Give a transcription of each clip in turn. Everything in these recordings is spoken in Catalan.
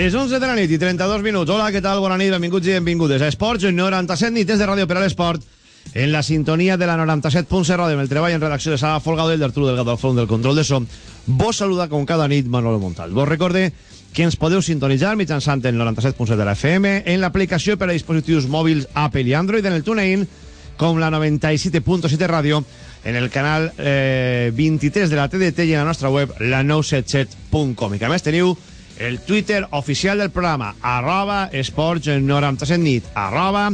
Les 11 de la nit i 32 minuts. Hola, què tal? Bona nit, benvinguts i benvingudes a Esports 97 nit des de Ràdio per a l'Esport en la sintonia de la 97.7 ràdio amb el treball en redacció de Sala Folgado del d'Arturo Delgado al front del control de so. Vos saluda com cada nit Manolo Montal. Vos recorde que ens podeu sintonitzar mitjançant el 97.7 de la FM en l'aplicació per a dispositius mòbils Apple i Android en el TuneIn com la 97.7 ràdio en el canal eh, 23 de la TDT i en la nostra web la 977.com i que a més teniu el Twitter oficial del programa, arroba esports 97 nit, arroba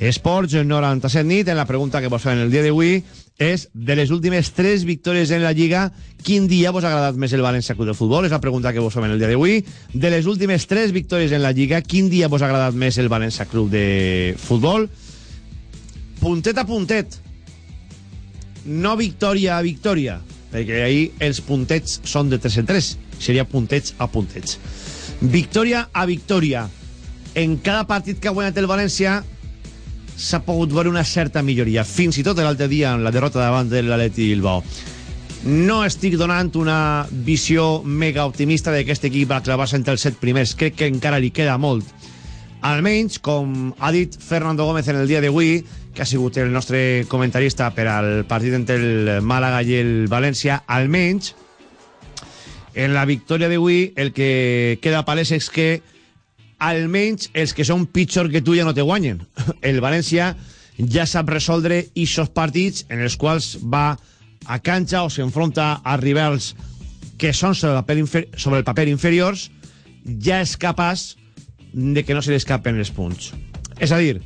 esports 97 nit, en la pregunta que vos fem el dia d'avui és, de les últimes tres victòries en la Lliga, quin dia vos ha agradat més el València Club de Futbol? És la pregunta que vos fem el dia d'avui. De les últimes tres victòries en la Lliga, quin dia vos ha agradat més el València Club de Futbol? Puntet a puntet. No victòria a victòria, perquè ahir els puntets són de 3 en 3 seria puntets a puntets. Victòria a victòria. En cada partit que ha guanyat el València s'ha pogut veure una certa milloria. Fins i tot l'altre dia en la derrota davant de l'Atleti Bilbao. No estic donant una visió mega optimista de que aquest equip va clavar-se entre els set primers. Crec que encara li queda molt. Almenys, com ha dit Fernando Gómez en el dia d'avui, que ha sigut el nostre comentarista per al partit entre el Màlaga i el València, almenys en la victòria d'avui el que queda palès és que almenys els que són pitjor que tu ja no te guanyen. El València ja sap resoldre ixos partits en els quals va a canxa o s'enfronta a rivals que són sobre el, paper sobre el paper inferiors ja és capaç de que no se li escapen els punts. És a dir,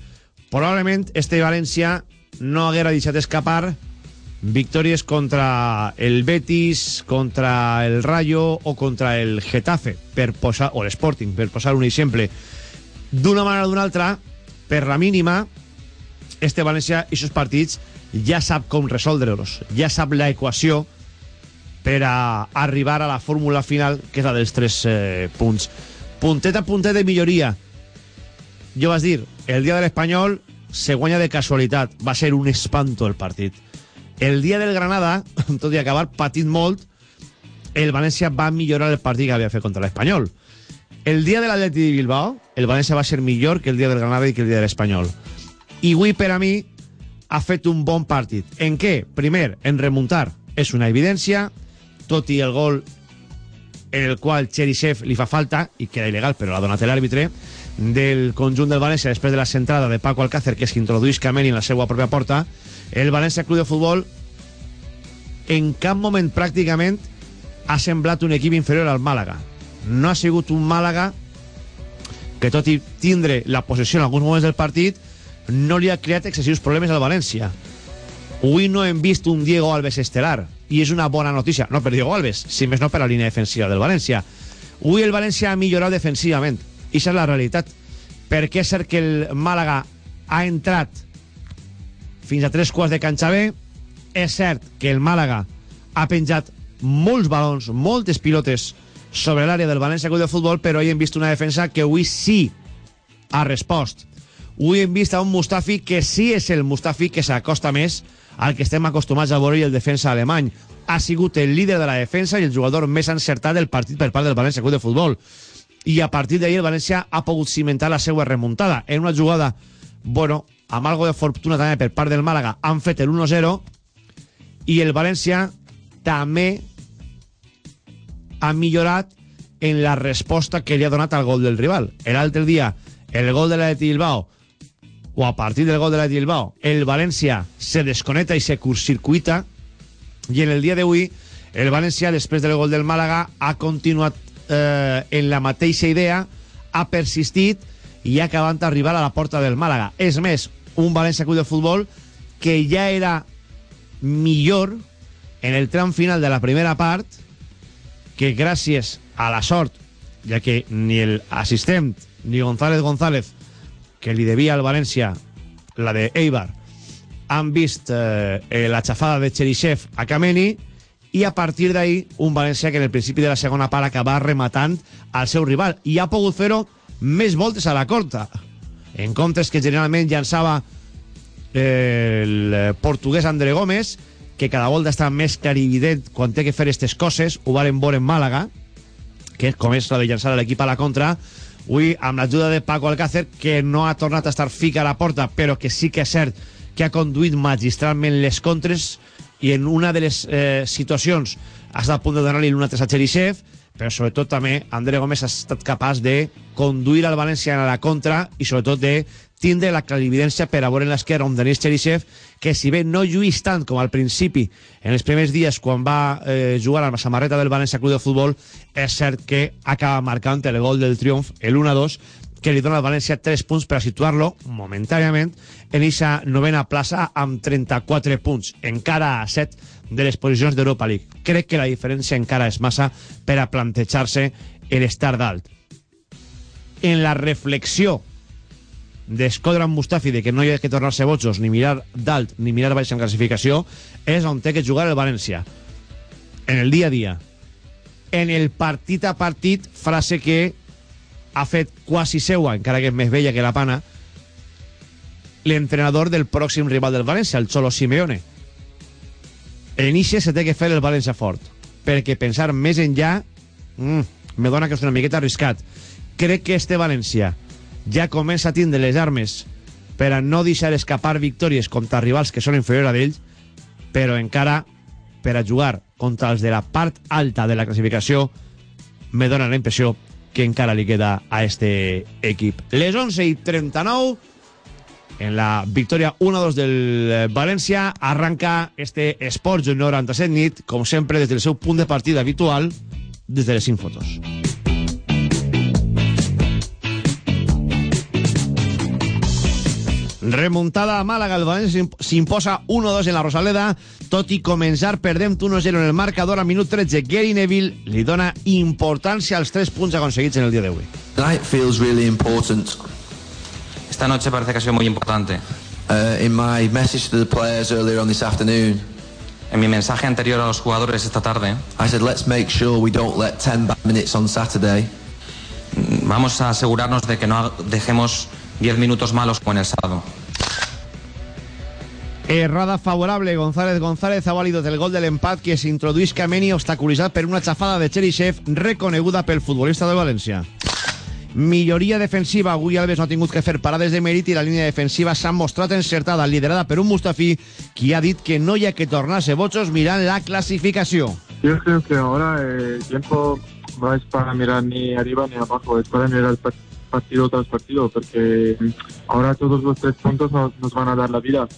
probablement este València no haguera deixat escapar victòries contra el Betis, contra el Rayo o contra el Getafe, per posar, o l'Sporting, per posar un exemple. D'una manera o d'una altra, per la mínima, este València i sus partits ja sap com resoldre-los, ja sap la equació per arribar a la fórmula final, que és la dels tres eh, punts. Puntet a puntet de milloria. Jo vas dir, el dia de l'Espanyol se guanya de casualitat. Va ser un espanto el partit el dia del Granada, tot i acabar patint molt, el València va millorar el partit que havia fet contra l'Espanyol. El dia de l'Atleti de Bilbao, el València va ser millor que el dia del Granada i que el dia de l'Espanyol. I avui, per a mi, ha fet un bon partit. En què? Primer, en remuntar. És una evidència, tot i el gol en el qual Cherisev li fa falta, i queda il·legal, però l'ha donat l'àrbitre, del conjunt del València després de la centrada de Paco Alcácer, que introduïs Cameli en la seva pròpia porta, el València Club de Futbol en cap moment pràcticament ha semblat un equip inferior al Màlaga. No ha sigut un Màlaga que tot i tindre la possessió en alguns moments del partit no li ha creat excessius problemes al València. Avui no hem vist un Diego Alves estelar i és una bona notícia, no per Diego Alves, si més no per la línia defensiva del València. Avui el València ha millorat defensivament. I això és la realitat. Perquè és cert que el Màlaga ha entrat fins a tres quarts de canxa B. És cert que el Màlaga ha penjat molts balons, moltes pilotes sobre l'àrea del València Club de Futbol, però hi hem vist una defensa que avui sí ha respost. Avui hem vist a un Mustafi que sí és el Mustafi que s'acosta més al que estem acostumats a veure i el defensa alemany. Ha sigut el líder de la defensa i el jugador més encertat del partit per part del València Club de Futbol. I a partir d'ahir el València ha pogut cimentar la seva remuntada. En una jugada, bueno, amb algo de fortuna també per part del Màlaga, han fet el 1-0 i el València també ha millorat en la resposta que li ha donat al gol del rival. L'altre dia, el gol de l'Atleti Bilbao, o a partir del gol de l'Atleti Bilbao, el València se desconecta i se curtcircuita, i en el dia d'avui, el València, després del gol del Màlaga, ha continuat eh, en la mateixa idea, ha persistit i ha acabat d'arribar a la porta del Màlaga. És més, un València Club de Futbol que ja era millor en el tram final de la primera part que gràcies a la sort, ja que ni el assistent ni González González, que li devia al València la de Eibar, han vist eh, la xafada de Cherisev a Kameni i a partir d'ahí un València que en el principi de la segona part acaba rematant al seu rival. I ha pogut fer-ho més voltes a la corta. En comptes que generalment llançava eh, el portuguès André Gómez que cada volta està més clarivident quan té que fer aquestes coses, ho varen veure en Màlaga, que és com és la de llançar l'equip a la contra, avui amb l'ajuda de Paco Alcácer, que no ha tornat a estar fica a la porta, però que sí que és cert que ha conduït magistralment les contres i en una de les eh, situacions ha estat a punt de donar-li l'una 3 a però sobretot també André Gómez ha estat capaç de conduir al València a la contra i sobretot de tindre la clarividència per a veure en l'esquerra on Denis Cherisev, que si bé no lluís tant com al principi, en els primers dies quan va eh, jugar amb la samarreta del València Club de Futbol, és cert que acaba marcant el gol del triomf, el 1-2, que li dona al València 3 punts per a situar-lo momentàniament en aquesta novena plaça amb 34 punts, encara a 7 de les posicions d'Europa League. Crec que la diferència encara és massa per a plantejar-se l'estar dalt. En la reflexió d'Escodran Mustafi de que no hi ha que tornar-se botxos ni mirar dalt ni mirar baix en classificació és on té que jugar el València en el dia a dia en el partit a partit frase que ha fet quasi seua encara que és més vella que la pana l'entrenador del pròxim rival del València el Cholo Simeone. En ixe se té que fer el València fort perquè pensar més enllà mm, me dona que és una miqueta arriscat. Crec que este València ja comença a tindre les armes per a no deixar escapar victòries contra rivals que són inferiors a d'ells, però encara per a jugar contra els de la part alta de la classificació me dona la impressió que encara li queda a este equip. Les 11 i 39 en la victòria 1-2 del València arranca este Esports 97 nit, com sempre des del seu punt de partida habitual, des de les 5 fotos. Remuntada a Màlaga, el València s'imposa 1-2 en la Rosaleda, tot i començar perdent 1-0 en el marcador a minut 13. Gary Neville li dona importància als 3 punts aconseguits en el dia d'avui. Tonight feels really important. Esta noche parece que ha sido muy importante. Uh, in my message to the players earlier on this afternoon, En mi mensaje anterior a los jugadores esta tarde, I said, let's make sure we don't let 10 bad minutes on Saturday vamos a asegurarnos de que no dejemos 10 minutos malos como en el sábado. Errada favorable, González González ha valido del gol del empat que s'introduís Kameni obstaculitzat per una xafada de Cherisev reconeguda pel futbolista de València. Milloria defensiva, avui Alves no ha tingut que fer parades de mèrit i la línia defensiva s'ha mostrat encertada, liderada per un Mustafi qui ha dit que no hi ha que tornar-se botxos mirant la classificació. Yo creo que ahora eh, el tiempo no es para mirar ni arriba ni abajo, es para mirar par- partido tras partido, porque mm, ahora todos los tres puntos nos, nos van a dar la vida.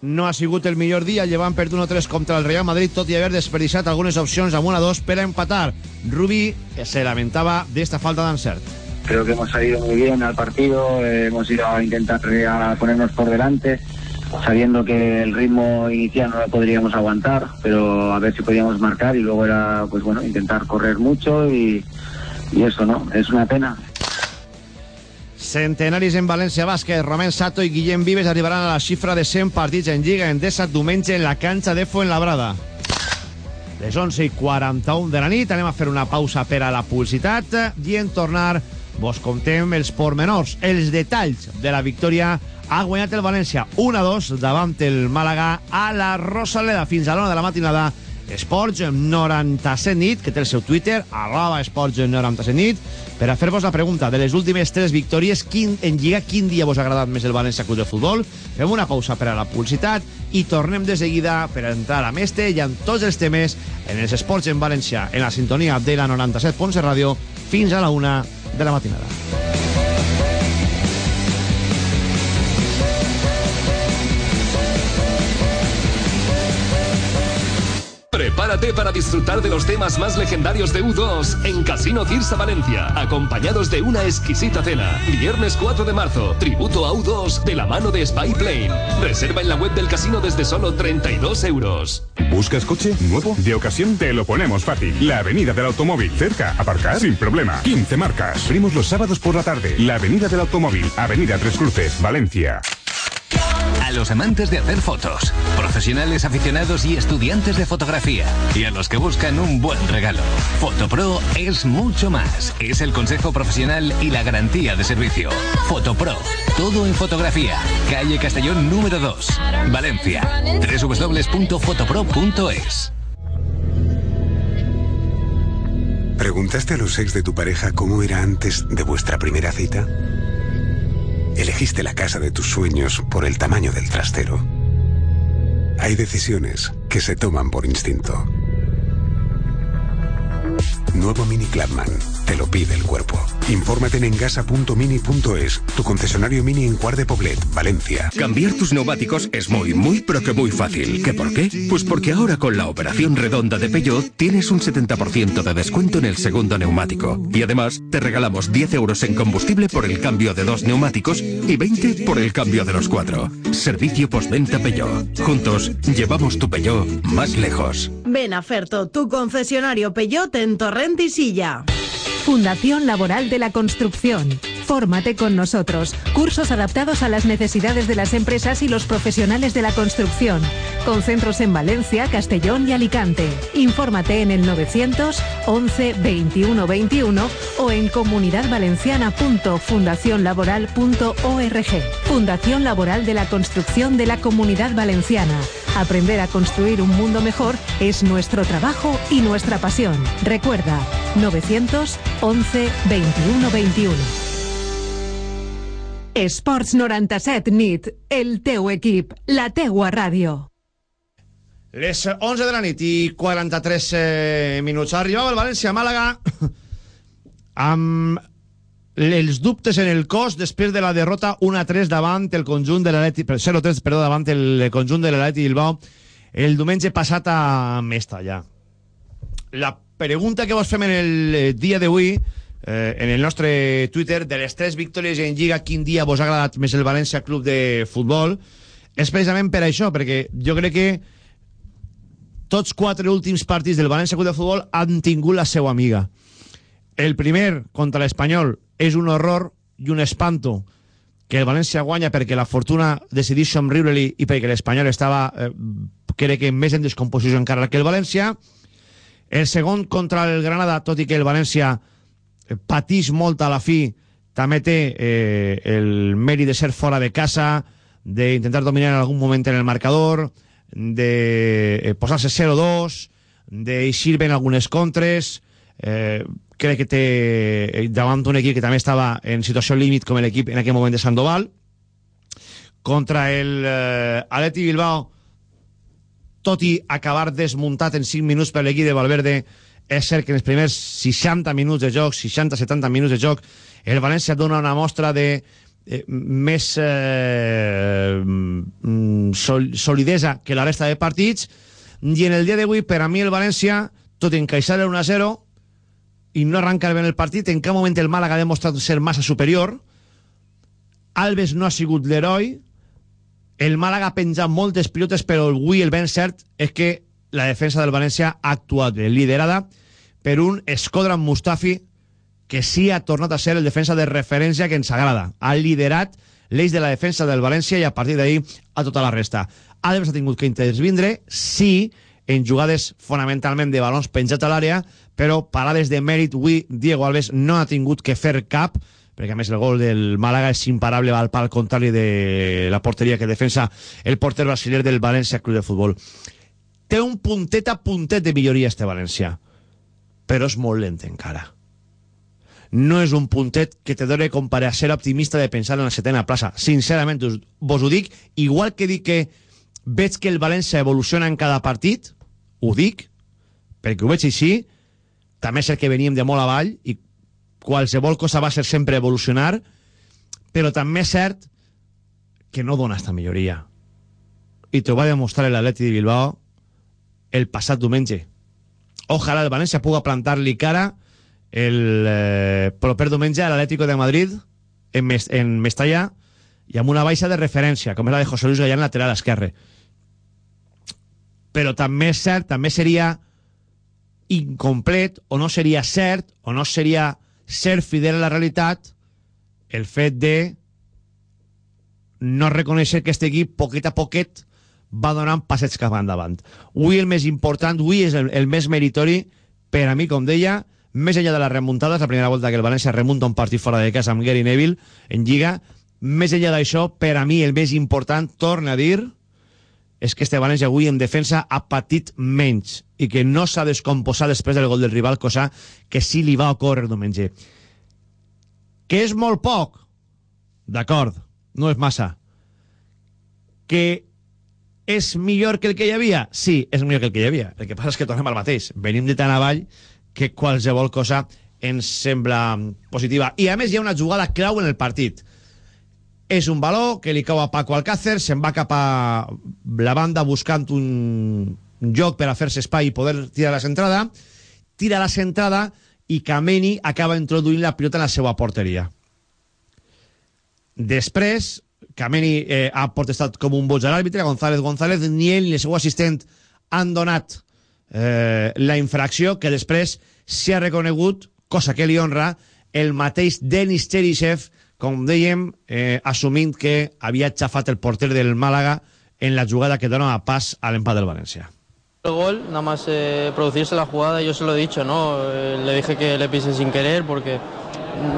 No ha sigut el millor dia, llevant per 1-3 contra el Real Madrid, tot i haver desperdiciat algunes opcions amb 1-2 per a empatar. Rubí se lamentava d'esta falta d'encert. Creo que hemos salido muy bien al partido, eh, hemos ido a intentar eh, a ponernos por delante. sabiendo que el ritmo inicial no lo podríamos aguantar, pero a ver si podíamos marcar y luego era, pues bueno, intentar correr mucho y, y eso, ¿no? Es una pena. Centenaris en València Bàsquet, Romain Sato i Guillem Vives arribaran a la xifra de 100 partits en Lliga Endesa diumenge en la canxa de Fuenlabrada. Les 11 i 41 de la nit. Anem a fer una pausa per a la publicitat i en tornar vos contem els pormenors, els detalls de la victòria. Ha guanyat el València 1-2 davant el Màlaga a la Rosaleda. Fins a l'una de la matinada Esports 97 nit, que té el seu Twitter, arroba Esports 97 nit, per a fer-vos la pregunta de les últimes tres victòries, quin, en Lliga, quin dia vos ha agradat més el València Club de Futbol? Fem una pausa per a la publicitat i tornem de seguida per a entrar a Meste i amb tots els temes en els esports en València, en la sintonia de la 97.7 Ràdio, fins a la una de la matinada. Prepárate para disfrutar de los temas más legendarios de U2 en Casino Cirsa Valencia, acompañados de una exquisita cena. Viernes 4 de marzo, tributo a U2 de la mano de Spy Plane. Reserva en la web del casino desde solo 32 euros. ¿Buscas coche nuevo? De ocasión te lo ponemos fácil. La Avenida del Automóvil. Cerca, aparcar sin problema. 15 marcas. Abrimos los sábados por la tarde. La Avenida del Automóvil. Avenida Tres Cruces, Valencia. Los amantes de hacer fotos, profesionales aficionados y estudiantes de fotografía, y a los que buscan un buen regalo. Fotopro es mucho más. Es el consejo profesional y la garantía de servicio. Fotopro, todo en fotografía. Calle Castellón número 2, Valencia. www.fotopro.es. ¿Preguntaste a los ex de tu pareja cómo era antes de vuestra primera cita? Elegiste la casa de tus sueños por el tamaño del trastero. Hay decisiones que se toman por instinto. Nuevo Mini Clubman. Te lo pide el cuerpo. Infórmate en engasa.mini.es, tu concesionario mini en Cuar de Poblet, Valencia. Cambiar tus neumáticos es muy, muy, pero que muy fácil. ¿Qué por qué? Pues porque ahora con la operación redonda de Peugeot tienes un 70% de descuento en el segundo neumático. Y además te regalamos 10 euros en combustible por el cambio de dos neumáticos y 20 por el cambio de los cuatro. Servicio postventa Peugeot. Juntos llevamos tu Peugeot más lejos. Ven a Ferto, tu concesionario Peugeot en Fundación Laboral de la Construcción. Fórmate con nosotros. Cursos adaptados a las necesidades de las empresas y los profesionales de la construcción. Con centros en Valencia, Castellón y Alicante. Infórmate en el 900 11 21 21 o en comunidadvalenciana.fundacionlaboral.org. Fundación Laboral de la Construcción de la Comunidad Valenciana. Aprender a construir un mundo mejor es nuestro trabajo y nuestra pasión. Recuerda, 900 11 21 21. Esports 97 nit, el teu equip, la teua ràdio. Les 11 de la nit i 43 eh, minuts. Arribava el València-Màlaga amb els dubtes en el cos després de la derrota 1-3 davant el conjunt de l'Atleti 0-3, perdó, davant el conjunt de l'Atleti Bilbao el diumenge passat a Mestalla. La pregunta que vos fem en el dia d'avui eh, en el nostre Twitter de les tres victòries en Lliga quin dia vos ha agradat més el València Club de Futbol és precisament per això, perquè jo crec que tots quatre últims partits del València Club de Futbol han tingut la seva amiga. El primer, contra l'Espanyol, és un horror i un espanto que el València guanya perquè la fortuna decidís somriure-li i perquè l'Espanyol estava, eh, crec que més en descomposició encara que el València. El segon contra el Granada, tot i que el València eh, patís molt a la fi, també té eh, el mèrit de ser fora de casa, d'intentar dominar en algun moment en el marcador, de eh, posar-se 0-2, d'eixir ben algunes contres, eh, crec que té eh, davant un equip que també estava en situació límit com l'equip en aquell moment de Sandoval contra el eh, Atleti Bilbao tot i acabar desmuntat en 5 minuts per l'equip de Valverde és cert que en els primers 60 minuts de joc 60-70 minuts de joc el València dona una mostra de eh, més eh, mm, sol, solidesa que la resta de partits. I en el dia d'avui per a mi el València tot encaixar el 1-0 i no arrancar ben el partit en cap moment el Màlaga ha demostrat ser massa superior. Alves no ha sigut l'heroi. El Màlaga ha penjat moltes pilotes, però avui el ben cert és que la defensa del València ha actuat bé, liderada per un Escodran Mustafi que sí ha tornat a ser el defensa de referència que ens agrada. Ha liderat l'eix de la defensa del València i a partir d'ahir a tota la resta. Adams ha tingut que intervindre, sí, en jugades fonamentalment de balons penjats a l'àrea, però parades de mèrit, avui Diego Alves no ha tingut que fer cap, perquè a més el gol del Màlaga és imparable al pal contrari de la porteria que defensa el porter brasiler del València Club de Futbol. Té un puntet a puntet de milloria este València, però és molt lent encara no és un puntet que te dore com per a ser optimista de pensar en la setena plaça. Sincerament, us, vos ho dic, igual que dic que veig que el València evoluciona en cada partit, ho dic, perquè ho veig així, també és el que veníem de molt avall i qualsevol cosa va ser sempre evolucionar, però també és cert que no dona esta milloria. I t'ho va demostrar l'Atleti de Bilbao el passat diumenge. Ojalà el València puga plantar-li cara el eh, proper diumenge a l'Atlético de Madrid en, Mes en Mestalla i amb una baixa de referència, com és la de José Luis Gallán lateral esquerre. Però també és cert, també seria incomplet, o no seria cert, o no seria ser fidel a la realitat, el fet de no reconèixer que aquest equip, poquet a poquet, va donant passets cap endavant. Avui el més important, avui és el, el més meritori, per a mi, com deia, més enllà de les remuntades, la primera volta que el València remunta un partit fora de casa amb Gary Neville en Lliga, més enllà d'això, per a mi el més important, torna a dir, és que este València avui en defensa ha patit menys i que no s'ha descomposat després del gol del rival, cosa que sí li va ocórrer diumenge. Que és molt poc, d'acord, no és massa. Que és millor que el que hi havia? Sí, és millor que el que hi havia. El que passa és que tornem al mateix. Venim de tan avall que qualsevol cosa ens sembla positiva. I a més hi ha una jugada clau en el partit. És un baló que li cau a Paco Alcácer, se'n va cap a la banda buscant un joc per a fer-se espai i poder tirar la centrada, tira la centrada i Kameni acaba introduint la pilota en la seva porteria. Després, Kameni eh, ha protestat com un boig a l'àrbitre, González González, ni ell ni el seu assistent han donat eh, la infracció que després s'ha reconegut, cosa que li honra, el mateix Denis Cherisev, com dèiem, eh, assumint que havia xafat el porter del Màlaga en la jugada que dona pas a l'empat del València. El gol, nada más eh, producirse la jugada, yo se lo he dicho, ¿no? Eh, le dije que le pise sin querer porque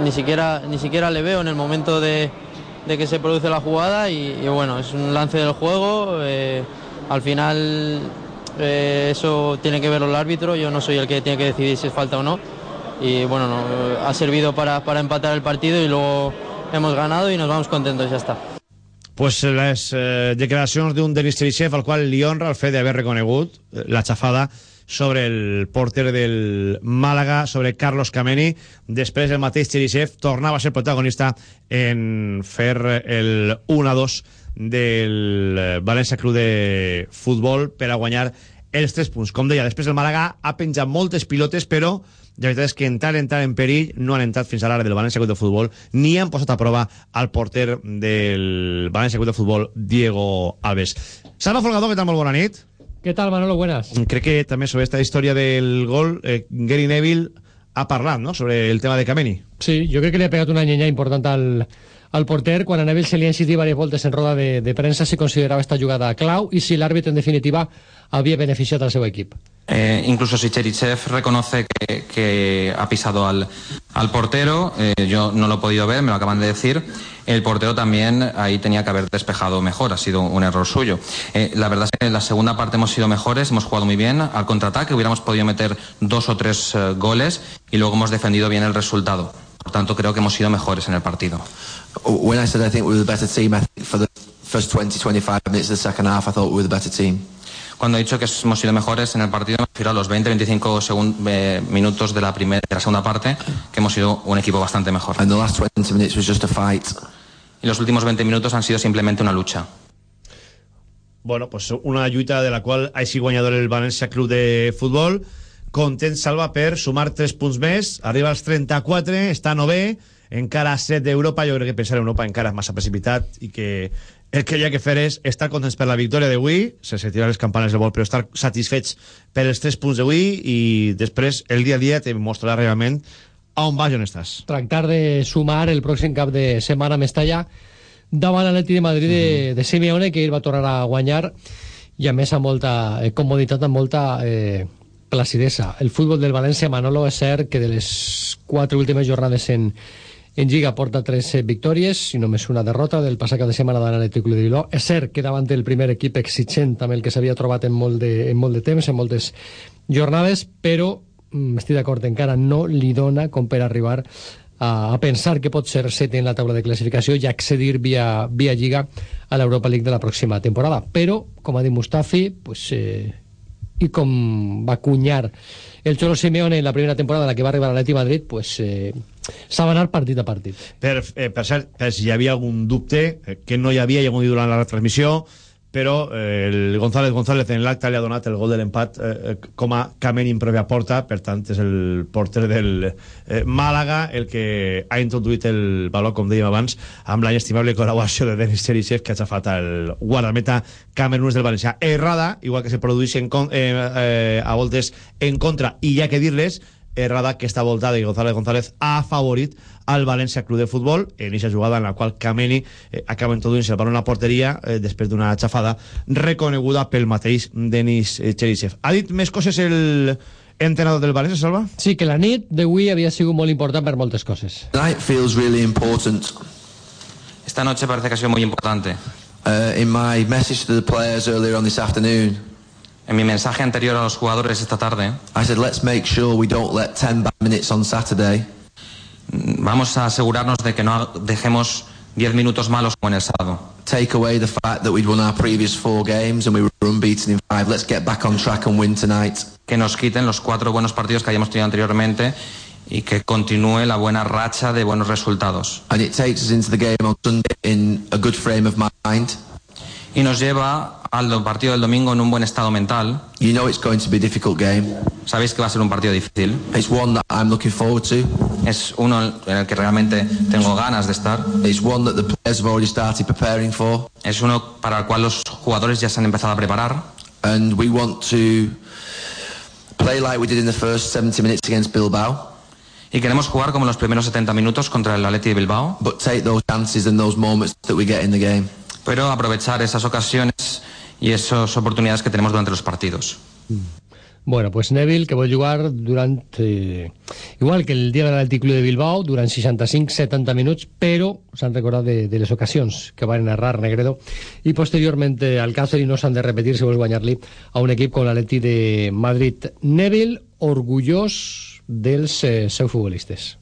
ni siquiera, ni siquiera le veo en el momento de, de que se produce la jugada y, bueno, es un lance del juego. Eh, al final eh, eso tiene que verlo el árbitro, yo no soy el que tiene que decidir si es falta o no. Y bueno, no, ha servido para, para, empatar el partido y luego hemos ganado y nos vamos contentos, ya está. Pues les eh, declaracions d'un Denis Cherisev al qual li honra el fet d'haver reconegut eh, la xafada sobre el porter del Màlaga, sobre Carlos Kameni. Després el mateix Cherisev tornava a ser protagonista en fer el 1-2 del València Club de Futbol per a guanyar els 3 punts. Com deia, després el Màlaga ha penjat moltes pilotes, però la veritat és que entrar, entrar en perill no han entrat fins a l'ara del València Club de Futbol ni han posat a prova al porter del València Club de Futbol, Diego Alves. Salva Folgador, què tal? Molt bona nit. ¿Qué tal, Manolo? Buenas. Crec que també sobre esta història del gol, eh, Gary Neville ha parlat, ¿no?, sobre el tema de Kameni. Sí, yo creo que le ha pegado una ñeña importante al, al porter quan a Neville se li ha insistit varias voltes en roda de, de premsa si considerava esta jugada clau i si l'àrbit en definitiva havia beneficiat al seu equip. Eh, incluso si Cherichev reconoce que, ha pisado al, portero, eh, yo no lo he podido ver, me lo acaban de decir, el portero también ahí tenía que haber despejado mejor, ha sido un error suyo. Eh, la verdad es que en la segunda parte hemos sido mejores, hemos jugado muy bien al contraataque, hubiéramos podido meter dos o tres uh, goles y luego hemos defendido bien el resultado. Por tanto, creo que hemos sido mejores en el partido. When I said I think we were the better team, I think for the first 20, 25 minutes of the second half, I thought we were the better team. Cuando he dicho que hemos sido mejores en el partido, me refiero a los 20-25 eh, minutos de la, primera, de la segunda parte, que hemos sido un equipo bastante mejor. And the last 20 minutes was just a fight. Y los últimos 20 minutos han sido simplemente una lucha. Bueno, pues una lluita de la qual ha sigut guanyador el València Club de Futbol. Content Salva per sumar 3 punts més, arriba als 34, està nové, encara a 7 d'Europa, jo crec que pensar en Europa encara és massa precipitat i que el que hi ha que fer és estar contents per la victòria d'avui, sense tirar les campanes de vol, però estar satisfets per els 3 punts d'avui i després el dia a dia te mostrarà realment a on vas i on estàs. Tractar de sumar el pròxim cap de setmana a Mestalla davant l'Atleti de Madrid de, de Simeone, que ell va tornar a guanyar i a més amb molta eh, comoditat, amb molta eh, placidesa. El futbol del València, Manolo, és cert que de les quatre últimes jornades en, en Lliga porta tres eh, victòries i només una derrota del passat cap de setmana de l'Atlètic de Bilbao. És cert que davant del primer equip exigent amb el que s'havia trobat en molt, de, en molt de temps, en moltes jornades, però mm, estic d'acord, encara no li dona com per arribar a, a pensar que pot ser set en la taula de classificació i accedir via, via Lliga a l'Europa League de la pròxima temporada. Però, com ha dit Mustafi, pues, eh, i com va cunyar el Cholo Simeone en la primera temporada en la que va arribar a l'Atleti Madrid, pues, eh, s'ha d'anar partit a partit. Per, eh, per cert, per si hi havia algun dubte, eh, que no hi havia, i algun dit durant la retransmissió, però eh, el González González en l'acte li ha donat el gol de l'empat eh, eh, com a Camen en pròpia porta, per tant és el porter del eh, Màlaga el que ha introduït el valor, com dèiem abans, amb la inestimable col·laboració de Denis Cherisev que ha xafat el guardameta camerunès del València. Errada, igual que se produeix en, eh, eh, a voltes en contra, i ha que dir-les, errada que esta voltada i González González ha favorit al València Club de Futbol en aquesta jugada en la qual Kameni eh, acaba introduint-se el balón a la porteria eh, després d'una xafada reconeguda pel mateix Denis eh, Cherisev. Ha dit més coses el entrenador del València, Salva? Sí, que la nit d'avui havia sigut molt important per moltes coses. Tonight feels really important. Esta noche parece que ha sido muy importante. Uh, in my message to the players earlier on this afternoon, En mi mensaje anterior a los jugadores esta tarde, I said, let's make sure we don't let 10 bad minutes on Saturday vamos a asegurarnos de que no dejemos 10 minutos malos como en el sábado. take away the fact that we'd won our previous four games and we were unbeaten in five. Let's get back on track and win tonight. Que nos quiten los cuatro buenos partidos que hayamos tenido anteriormente y que continúe la buena racha de buenos resultados. And it takes us into the game on Sunday in a good frame of mind. Y nos lleva al do- partido del domingo en un buen estado mental. You know it's going to be a difficult game. Sabéis que va a ser un partido difícil. It's one that I'm looking forward to. Es uno en el que realmente tengo ganas de estar. It's one that the players have already started preparing for. Es uno para el cual los jugadores ya se han empezado a preparar. And we want to play like we did in the first 70 minutes against Bilbao. Y queremos jugar como en los primeros 70 minutos contra el Atleti de Bilbao. But take those chances and those moments that we get in the game. Pero aprovechar esas ocasiones y esas oportunidades que tenemos durante los partidos. Bueno, pues Neville, que vol jugar durant... Eh, igual que el dia de l'Atlètic Club de Bilbao, durant 65-70 minuts, però s'han recordat de, de les ocasions que van narrar Negredo i posteriorment eh, Alcácer i no s'han de repetir si vols guanyar-li a un equip com l'Atleti de Madrid. Neville, orgullós dels eh, seus futbolistes.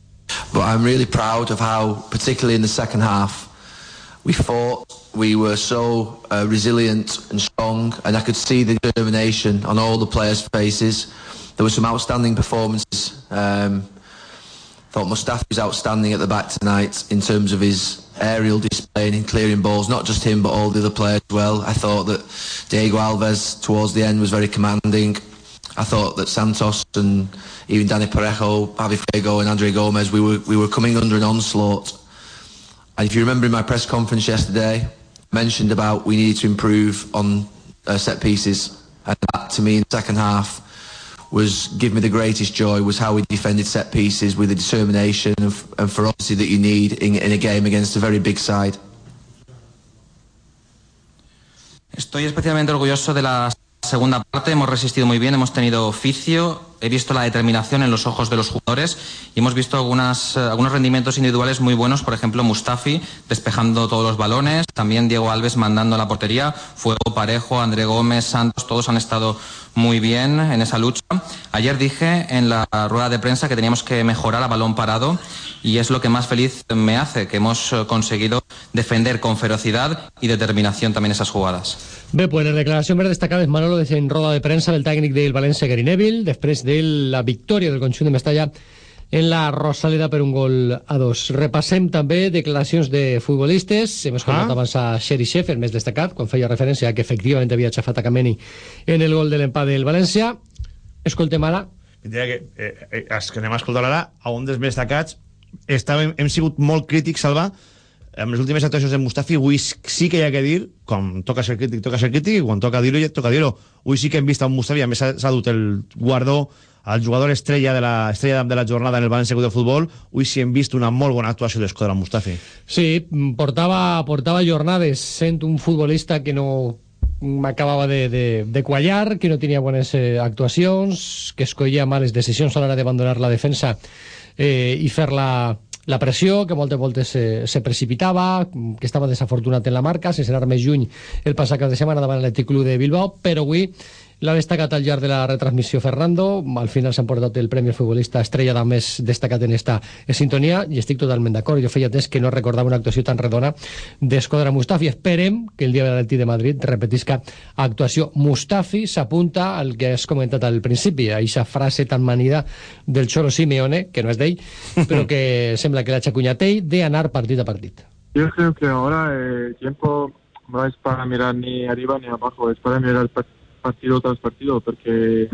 But I'm really proud of how, particularly in the second half, we fought. We were so uh, resilient and strong, and I could see the determination on all the players' faces. There were some outstanding performances. Um, thought Mustafi was outstanding at the back tonight in terms of his aerial display and in clearing balls. Not just him, but all the other players as well. I thought that Diego Alves towards the end was very commanding. I thought that Santos and even Danny Parejo, Javi Fuego and Andre Gomez, we were, we were coming under an onslaught. And if you remember in my press conference yesterday, mentioned about we needed to improve on uh, set pieces. And that to me in the second half was, give me the greatest joy, was how we defended set pieces with the determination and, f- and ferocity that you need in, in a game against a very big side. Estoy especialmente orgulloso de la segunda parte. Hemos resistido muy bien, hemos tenido oficio. He visto la determinación en los ojos de los jugadores y hemos visto algunas, eh, algunos rendimientos individuales muy buenos. Por ejemplo, Mustafi despejando todos los balones. También Diego Alves mandando a la portería. Fuego Parejo, André Gómez, Santos, todos han estado muy bien en esa lucha. Ayer dije en la rueda de prensa que teníamos que mejorar a balón parado y es lo que más feliz me hace, que hemos eh, conseguido defender con ferocidad y determinación también esas jugadas. Bé, pues les declaracions més destacades, Manolo, des en roda de premsa del tècnic del València, Gary Neville, després de la victòria del conjunt de Mestalla en la Rosaleda per un gol a dos. Repassem també declaracions de futbolistes. Hem escoltat Ah. abans a Xeri Sheff, el més destacat, quan feia referència a que efectivament havia xafat a Kameni en el gol de l'empat del València. Escoltem ara. Diria que, eh, eh, que anem a escoltar ara, a un dels més destacats, estàvem, hem sigut molt crítics, Salva, amb les últimes actuacions de Mustafi, avui sí que hi ha que dir, com toca ser crític, toca ser crític, quan toca dir-ho, toca dir-ho. Avui sí que hem vist a un Mustafi, a més s'ha dut el guardó al jugador estrella de la, estrella de la jornada en el València de Futbol, avui sí hem vist una molt bona actuació d'Escodra Mustafi. Sí, portava, portava jornades sent un futbolista que no m'acabava de, de, de quallar, que no tenia bones eh, actuacions, que escollia males decisions a l'hora d'abandonar la defensa eh, i fer la, la pressió, que moltes voltes se, se precipitava, que estava desafortunat en la marca, sense anar més lluny el passat cap de setmana davant l'Atlètic Club de Bilbao, però avui L'ha destacat al llarg de la retransmissió Fernando. Al final s'han portat el premi futbolista estrella de més destacat en esta sintonia i estic totalment d'acord. Jo feia temps que no recordava una actuació tan redona d'Escodra Mustafi. Esperem que el dia de l'Atleti de Madrid repetisca actuació Mustafi. S'apunta al que has comentat al principi, a aquesta frase tan manida del Cholo Simeone, que no és d'ell, però que sembla que l'ha xacunyat ell, d'anar partit a partit. Yo creo que ahora eh, el tiempo no es para mirar ni arriba ni abajo, es para mirar el partido tras partido, porque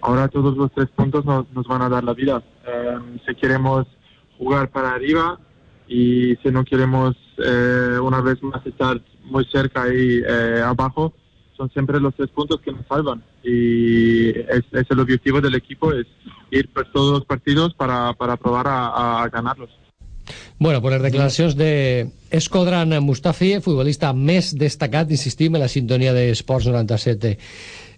ahora todos los tres puntos nos, nos van a dar la vida. Eh, si queremos jugar para arriba y si no queremos eh, una vez más estar muy cerca y eh, abajo, son siempre los tres puntos que nos salvan. Y es, es el objetivo del equipo, es ir por todos los partidos para, para probar a ganarlos. Bueno, por les declaracions de Escodran Mustafi, futbolista més destacat, insistim, en la sintonia d'Esports 97.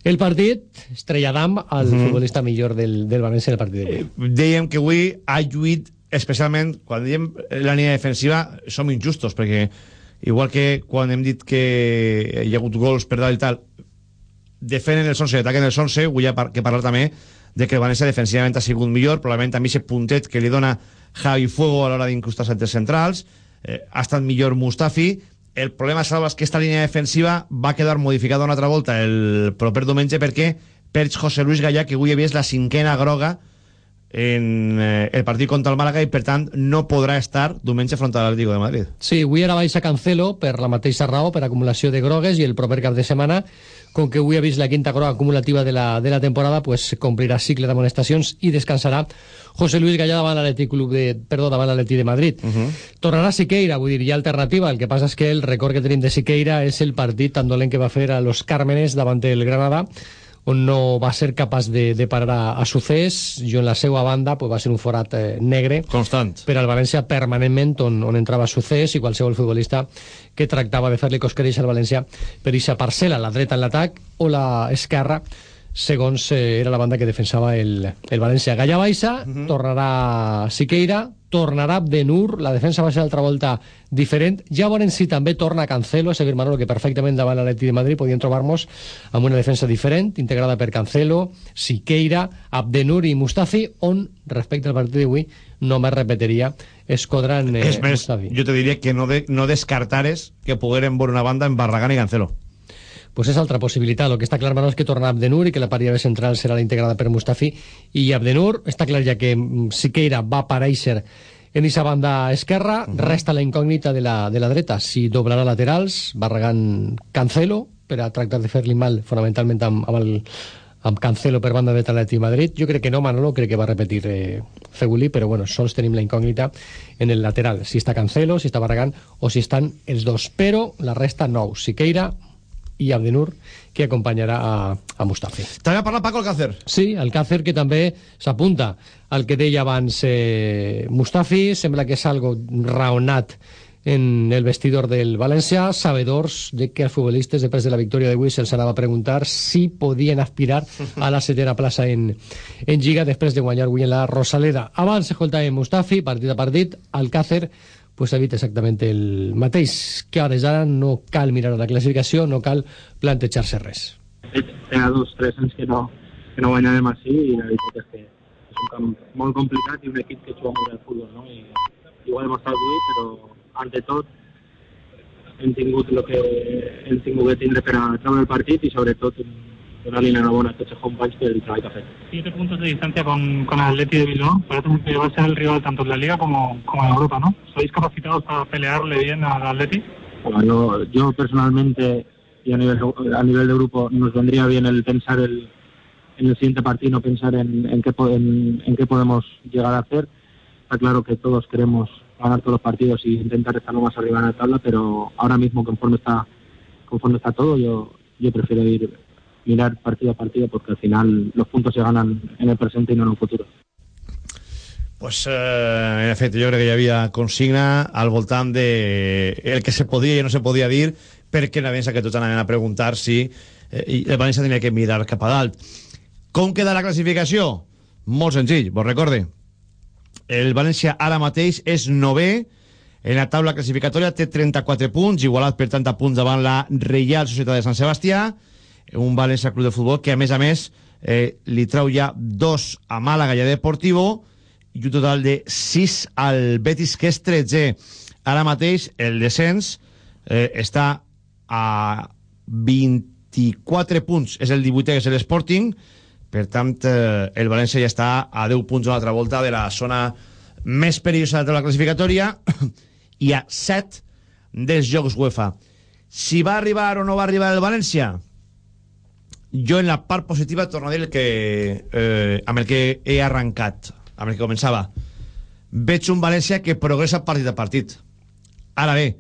El partit, Estrella d'Am, el mm -hmm. futbolista millor del, del València en el partit d'avui. Eh, dèiem que avui ha lluit especialment, quan diem la línia defensiva, som injustos, perquè igual que quan hem dit que hi ha hagut gols per dalt i tal, defenen els 11 i ataquen els 11, avui hi ha que parlar també de que el València defensivament ha sigut millor, probablement també aquest puntet que li dona Javi Fuego a l'hora d'incrustar centres centrals, eh, ha estat millor Mustafi, el problema, Salva, és que aquesta línia defensiva va quedar modificada una altra volta el proper diumenge perquè perds José Luis Gallà, que avui havia la cinquena groga en eh, el partit contra el Màlaga i per tant no podrà estar diumenge front a l'Atlético de Madrid. Sí, avui era baixa Cancelo per la mateixa raó, per acumulació de grogues i el proper cap de setmana com que avui ha vist la quinta groga acumulativa de la, de la temporada, pues complirà cicle d'amonestacions i descansarà José Luis Gallà davant l'Atlètic Club de, perdó, davant l'Atlètic de Madrid. Uh -huh. Tornarà Siqueira, vull dir, hi ha alternativa, el que passa és que el record que tenim de Siqueira és el partit tan dolent que va fer a los Cármenes davant el Granada, on no va ser capaç de, de parar a, a Sucés, jo en la seva banda pues, va ser un forat eh, negre. Constant. Per al València permanentment on, on entrava Sucés i qualsevol futbolista que tractava de fer-li cosquereix al València per aquesta parcel·la, la dreta en l'atac o la esquerra segons eh, era la banda que defensava el, el València. Galla Baixa, uh -huh. tornarà Siqueira, tornarà Abdenur, la defensa va ser altra volta diferent. Ja veurem si també torna Cancelo, ese Manolo, que perfectament davant l'Atleti de Madrid podien trobar-nos amb una defensa diferent, integrada per Cancelo, Siqueira, Abdenur i Mustafi, on, respecte al partit d'avui, no me repetiria Escodran eh, És més, Mustafi. jo te diria que no, de, no descartares que pogueren veure una banda en Barragán i Cancelo pues és altra possibilitat. El que està clar, Manol, és que torna Abdenur i que la parella central serà la integrada per Mustafi i Abdenur. Està clar ja que mm, Siqueira va aparèixer en aquesta banda esquerra, uh -huh. resta la incògnita de la, de la dreta, si doblarà laterals, Barragán Cancelo, per a tractar de fer-li mal fonamentalment amb, amb, el, amb Cancelo per banda de Taleti Madrid. Jo crec que no, Manolo, crec que va repetir eh, Feguli, però bueno, sols tenim la incògnita en el lateral, si està Cancelo, si està Barragán o si estan els dos, però la resta nou, Siqueira, i Abdenur, que acompanyarà a, a Mustafi. També ha parlat Paco Alcácer. Sí, Alcácer que també s'apunta al que deia abans eh, Mustafi, sembla que és algo raonat en el vestidor del València, sabedors de que els futbolistes després de la victòria d'avui se'ls anava a preguntar si podien aspirar a la setena plaça en, en Lliga després de guanyar avui en la Rosaleda. Abans escoltàvem Mustafi, partit a partit, Alcácer pues ha dit exactament el mateix, que ara ara no cal mirar la classificació, no cal plantejar-se res. Ha dos, tres anys que no, que no guanyàvem així i la veritat és que és un camp molt complicat i un equip que juga molt bé al futbol, no? I, igual hem estat avui, però ante tot hem tingut el que hem tingut que tindre per a treure el partit i sobretot donar-li enhorabuena a companys per el treball que ha fet. Siete puntos de distancia con, con el Atleti de Bilbao. Parece que va a ser el rival tanto en la Liga como, como en Europa, ¿no? ¿Sois capacitados para pelearle bien al Atleti? Bueno, yo, yo personalmente y a nivel, a nivel de grupo nos vendría bien el pensar el, en el siguiente partido, no pensar en, en, qué, en, en qué podemos llegar a hacer. Está claro que todos queremos ganar todos los partidos y intentar estar lo más arriba en la tabla, pero ahora mismo conforme está conforme está todo, yo, yo prefiero ir mirar partido a partido porque al final los puntos se ganan en el presente y no en el futuro. Pues, eh, en efecte, jo crec que hi havia consigna al voltant de el que se podia i no se podia dir perquè no pensa que tots anaven a preguntar si eh, el València tenia que mirar cap a dalt. Com queda la classificació? Molt senzill, vos recorde. El València ara mateix és nové en la taula classificatòria, té 34 punts, igualat per 30 punts davant la Reial Societat de Sant Sebastià, un València Club de Futbol que, a més a més, eh, li trau ja dos a Màlaga i a Deportivo, i un total de 6 al Betis, que és 13. Ara mateix el descens eh, està a 24 punts, és el 18è, que és l'Sporting, per tant, eh, el València ja està a 10 punts una altra volta de la zona més perillosa de la classificatòria i a 7 dels jocs UEFA. Si va arribar o no va arribar el València, jo en la part positiva dir el que, eh, amb el que he arrencat amb el que començava. Veig un València que progressa partit a partit. Ara bé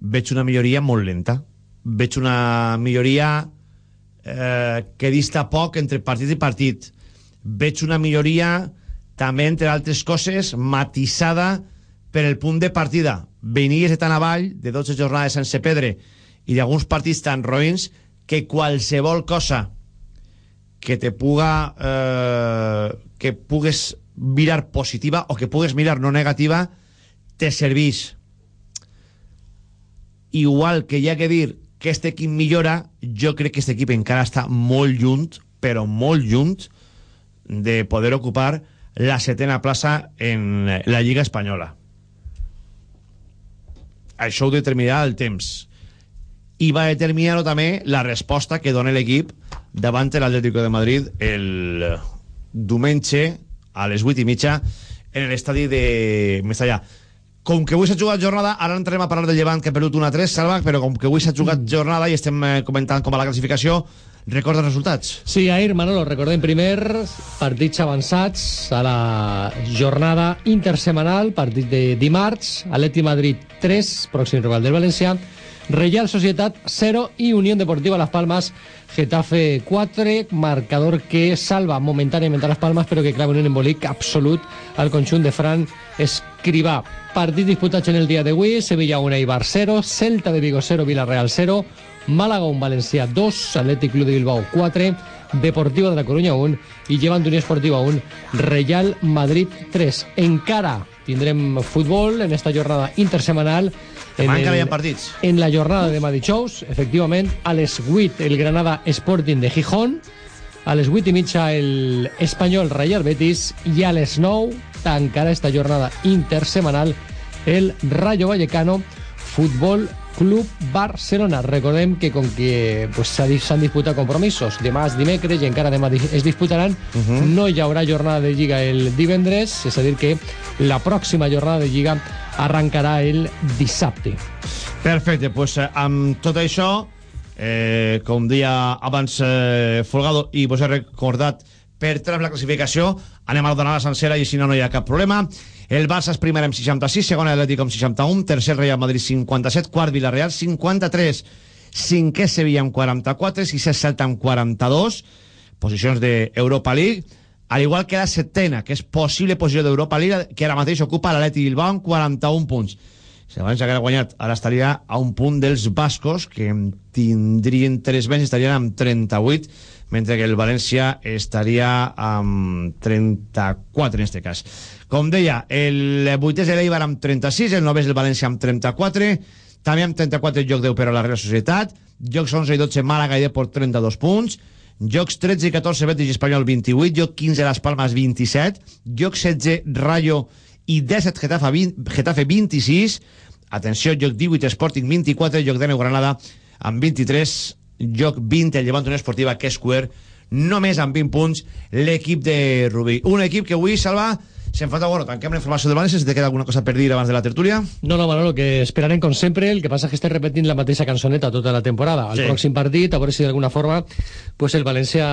veig una milloria molt lenta. Veig una milloria eh, que dista poc entre partit i partit. Veig una milloria també entre altres coses matisada per el punt de partida. Venies de tan avall de 12 jornades sense pedre i d'alguns partits tan roïns que qualsevol cosa que te puga eh, que pugues mirar positiva o que pugues mirar no negativa te servís. Igual que hi ha que dir que este equip millora jo crec que este equip encara està molt lluny però molt lluny de poder ocupar la setena plaça en la Lliga Espanyola. Això ho determinarà el temps i va determinar també la resposta que dona l'equip davant l'Atlético de Madrid el diumenge a les 8 i mitja en l'estadi de Mestallà. Com que avui s'ha jugat jornada, ara entrarem a parlar del Llevant que ha perdut una 3, Salva, però com que avui s'ha jugat jornada i estem eh, comentant com a la classificació, recorda els resultats. Sí, Air, Manolo, recordem primer partits avançats a la jornada intersemanal, partit de dimarts, Atleti Madrid 3, pròxim rival del València, Real Societat 0 i Unión Deportiva Las Palmas Getafe 4, marcador que salva momentáneament a Las Palmas però que clava un embolic absolut al conjunt de Fran Escrivà. Partit disputats en el dia d'avui, Sevilla 1 i Bar 0, Celta de Vigo 0, Villarreal 0, Màlaga 1, València 2, Atlètic Club de Bilbao 4, Deportiva de la Coruña 1 i Llevant Unió Esportiva 1, Real Madrid 3. Encara tindrem futbol en esta jornada intersemanal Demà encara hi ha partits. En la jornada de dijous, efectivament, a les 8 el Granada Sporting de Gijón, a les 8 i mitja el Espanyol Real Betis i a les 9 tancarà esta jornada intersemanal el Rayo Vallecano Futbol Club Barcelona. Recordem que com que pues, s'han disputat compromisos demà és dimecres i encara demà es disputaran, uh -huh. no hi haurà jornada de Lliga el divendres, és a dir que la pròxima jornada de Lliga arrencarà el dissabte. Perfecte, doncs pues, amb tot això, eh, com deia abans eh, Folgado, i vos he recordat per tras la classificació, anem a donar la sencera i si no, no hi ha cap problema. El Barça és primer amb 66, segon Atlètic amb 61, tercer Real Madrid 57, quart Villarreal 53, cinquè Sevilla amb 44, sisè Celta amb 42, posicions d'Europa League, al igual que la setena, que és possible posició d'Europa League, que ara mateix ocupa l'Atleti Bilbao amb 41 punts. Si abans haguera guanyat, ara estaria a un punt dels bascos, que tindrien 3 vents, estarien amb 38, mentre que el València estaria amb 34 en este cas. Com deia, el 8 és l'Eibar amb 36, el 9 és el València amb 34, també amb 34 el joc 10 per a la Real Societat, jocs 11 i 12 Màlaga i Deport 32 punts, Jocs 13 i 14, Betis i Espanyol 28, joc 15, Las Palmas 27, joc 16, Rayo i 17, Getafe, 20, Getafe 26, atenció, joc 18, Sporting 24, joc 10, Granada amb 23, joc 20, el Llevant Unió Esportiva, que només amb 20 punts, l'equip de Rubí. Un equip que avui, Salva, Se'n falta, bueno, tanquem la informació del València, si te queda alguna cosa per dir abans de la tertúlia. No, no, Manolo, que esperarem com sempre, el que passa és que estem repetint la mateixa cançoneta tota la temporada. Al sí. pròxim partit, a veure si d'alguna forma pues el València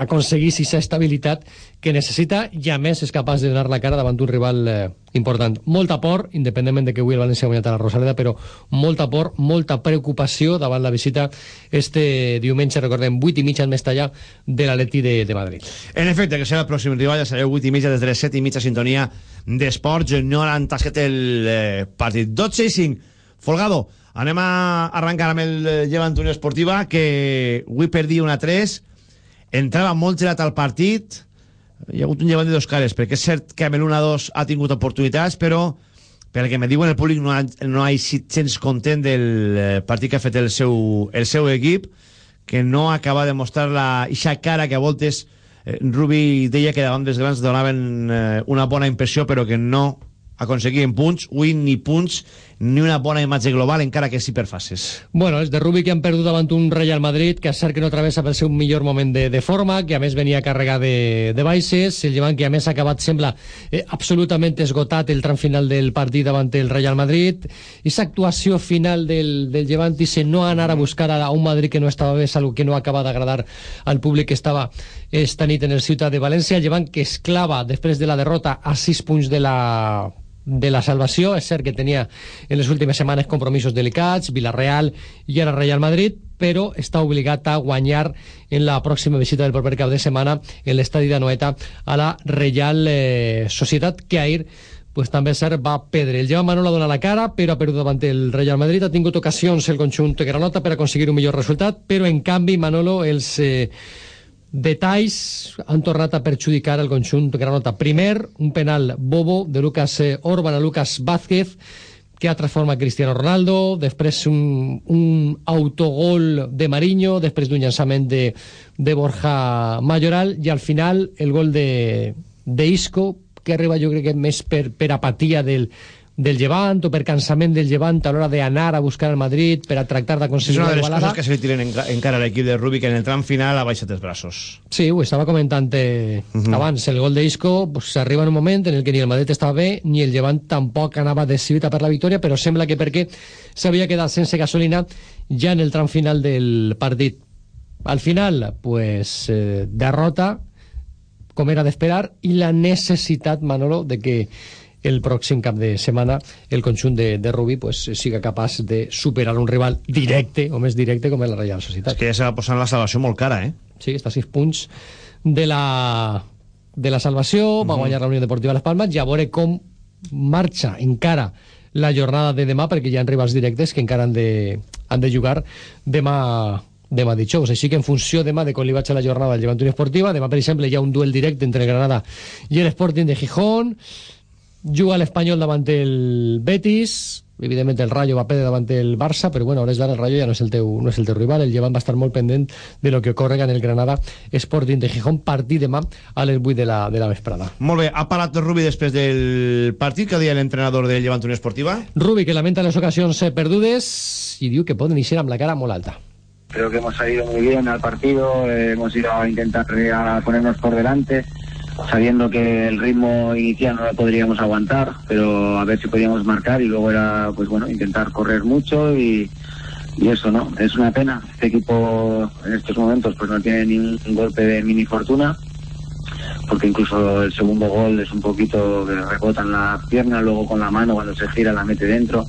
aconseguís aquesta estabilitat que necessita i a més és capaç de donar la cara davant un rival eh, important. Molta por, independentment de que avui el València ha guanyat a la Rosaleda, però molta por, molta preocupació davant la visita este diumenge, recordem, 8 i mitja en Mestallà de l'Atleti de, de Madrid. En efecte, que serà el pròxim rival, ja serà 8 i mitja des de les 7 i mitja sintonia d'Esports 97 el eh, partit. 12 i 5. Folgado, anem a arrencar amb el eh, Llevant Unió Esportiva, que avui perdia una 3, entrava molt gelat al partit, hi ha hagut un llevant de dos cares, perquè és cert que amb el 1-2 ha tingut oportunitats, però pel que me diuen el públic no ha, no ha eixit gens content del eh, partit que ha fet el seu, el seu equip, que no acaba de mostrar la ixa cara que a voltes eh, Rubi deia que davant dels grans donaven eh, una bona impressió, però que no aconseguien punts, avui ni punts ni una bona imatge global, encara que sí per fases. Bueno, els de Rubi que han perdut davant un Real Madrid, que és cert que no travessa pel seu millor moment de, de forma, que a més venia carregat de, de baixes, el llevant que a més ha acabat, sembla, eh, absolutament esgotat el tram final del partit davant el Real Madrid, i actuació final del, del llevant i se no anar a buscar a un Madrid que no estava bé, és que no acaba d'agradar al públic que estava esta nit en el Ciutat de València, el llevant que es clava després de la derrota a 6 punts de la de la salvació. És cert que tenia en les últimes setmanes compromisos delicats, Villarreal i ara Real Madrid, però està obligat a guanyar en la pròxima visita del proper cap de setmana en l'estadi d'Anoeta a la Real eh, Societat, que ahir pues també cert, va perdre. El Lleva Manolo ha donat la cara, però ha perdut davant el Real Madrid. Ha tingut ocasions el conjunt Granota per aconseguir un millor resultat, però en canvi Manolo els eh, detalls han tornat a perjudicar el conjunt Granota. Primer, un penal bobo de Lucas eh, Orban a Lucas Vázquez, que ha transformat Cristiano Ronaldo, després un, un autogol de Mariño, després d'un llançament de, de Borja Mayoral, i al final el gol de, de Isco, que arriba jo crec que més per, per apatia del, del Llevant o per cansament del Llevant a l'hora d'anar a buscar el Madrid per a tractar d'aconseguir una de les coses que se li tiren encara a l'equip de Rubi que en el tram final ha baixat els braços. Sí, ho estava comentant eh, uh -huh. abans. El gol d'Isco pues, arriba en un moment en el que ni el Madrid estava bé ni el Llevant tampoc anava decidit per la victòria, però sembla que perquè s'havia quedat sense gasolina ja en el tram final del partit. Al final, pues, eh, derrota, com era d'esperar, i la necessitat, Manolo, de que el pròxim cap de setmana el conjunt de, de Rubí pues, siga capaç de superar un rival directe o més directe com és la Reial Societat. És que ja se va posar la salvació molt cara, eh? Sí, està a 6 punts de la, de la salvació, uh -huh. va guanyar la Unió Deportiva Les Palmes, ja veure com marxa encara la jornada de demà, perquè hi ha rivals directes que encara han de, han de jugar demà demà dijous. Així que en funció demà de com li vaig a la jornada del Llevant Unió Esportiva, demà, per exemple, hi ha un duel directe entre Granada i el Sporting de Gijón, juga l'Espanyol davant el Betis. Evidentment el Rayo va perdre davant el Barça però bueno, a hores d'ara el Rayo ja no és el, teu, no és el teu rival. El Llevant va estar molt pendent de lo que ocorre en el Granada Sporting de Gijón. Partit demà a les 8 de la, de la vesprada. Molt bé, ha parlat Rubi després del partit. Que dia l'entrenador del Llevant Unió Esportiva? Rubi que lamenta les ocasions perdudes i diu que poden iniciar amb la cara molt alta. Creo que hemos salido muy bien al partido, eh, hemos ido a intentar a ponernos por delante sabiendo que el ritmo inicial no lo podríamos aguantar, pero a ver si podíamos marcar y luego era, pues bueno, intentar correr mucho y, y eso, ¿no? Es una pena. Este equipo en estos momentos pues no tiene ni un golpe de mini fortuna, porque incluso el segundo gol es un poquito que rebota en la pierna, luego con la mano cuando se gira la mete dentro,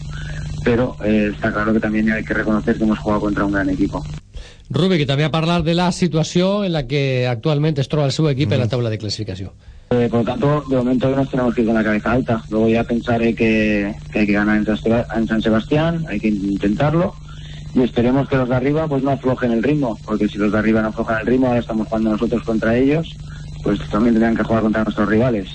pero eh, está claro que también hay que reconocer que hemos jugado contra un gran equipo. Rubi, que també ha parlat de la situació en la que actualment es troba el seu equip mm. en la taula de clasificació. Eh, por lo tanto, de momento nos tenemos que ir con la cabeza alta. Luego ya pensaré que, que hay que ganar en San Sebastián, hay que intentarlo. Y esperemos que los de arriba pues no aflojen el ritmo, porque si los de arriba no aflojan el ritmo, ahora estamos jugando nosotros contra ellos, pues también tendrán que jugar contra nuestros rivales.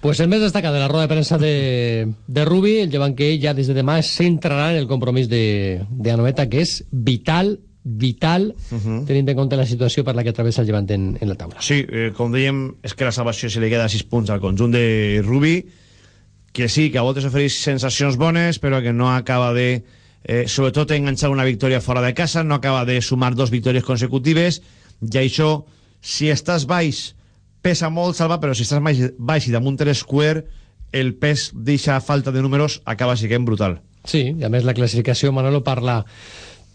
Pues el més destacat de la roda de premsa de, de Rubi, el llevant que ja des de demà es centrarà en el compromís de, de Anoeta, que és vital vital, uh -huh. tenint en compte la situació per la que travessa el llevant en, en la taula. Sí, eh, com dèiem, és que la salvació se li queda 6 punts al conjunt de Rubi, que sí, que a voltes ofereix sensacions bones, però que no acaba de, eh, sobretot, enganxar una victòria fora de casa, no acaba de sumar dos victòries consecutives, i això, si estàs baix, pesa molt, Salva, però si estàs baix, baix i damunt el square, el pes d'eixa falta de números acaba siguent brutal. Sí, i a més la classificació, Manolo, parla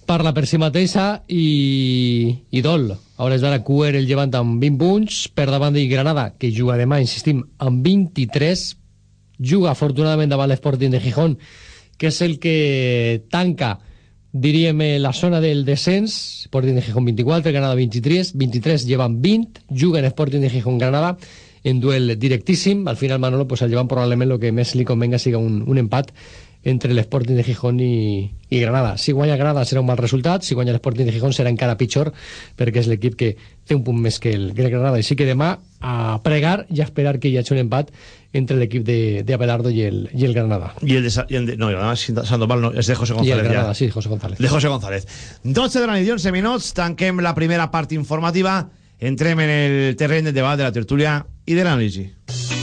parla per si mateixa i, i dol. A hores d'ara Cuer el llevant amb 20 punts, per davant de Granada, que juga demà, insistim, amb 23, juga afortunadament davant l'Sporting de Gijón, que és el que tanca diríem eh, la zona del descens. Sporting de Gijón 24, Granada 23 23 llevan 20, juguen Sporting de Gijón Granada en duel directíssim. Al final Manolo pues, el llevan probablement el que més li convenga siga un, un empat entre l'Sporting de Gijón i, i Granada. Si guanya Granada serà un mal resultat, si guanya l'Sporting de Gijón serà encara pitjor, perquè és l'equip que té un punt més que el, el Granada. I sí que demà a pregar i a esperar que hi hagi un empat entre l'equip de, de Abelardo i el, i el Granada. Y el de, Sa- y el de- no, además Sandoval no, es de José I González. el Granada, ya. sí, José González. De José González. 12 de la nit i 11 minuts, tanquem la primera part informativa, entrem en el terreny del debat, de la tertúlia i de l'anàlisi.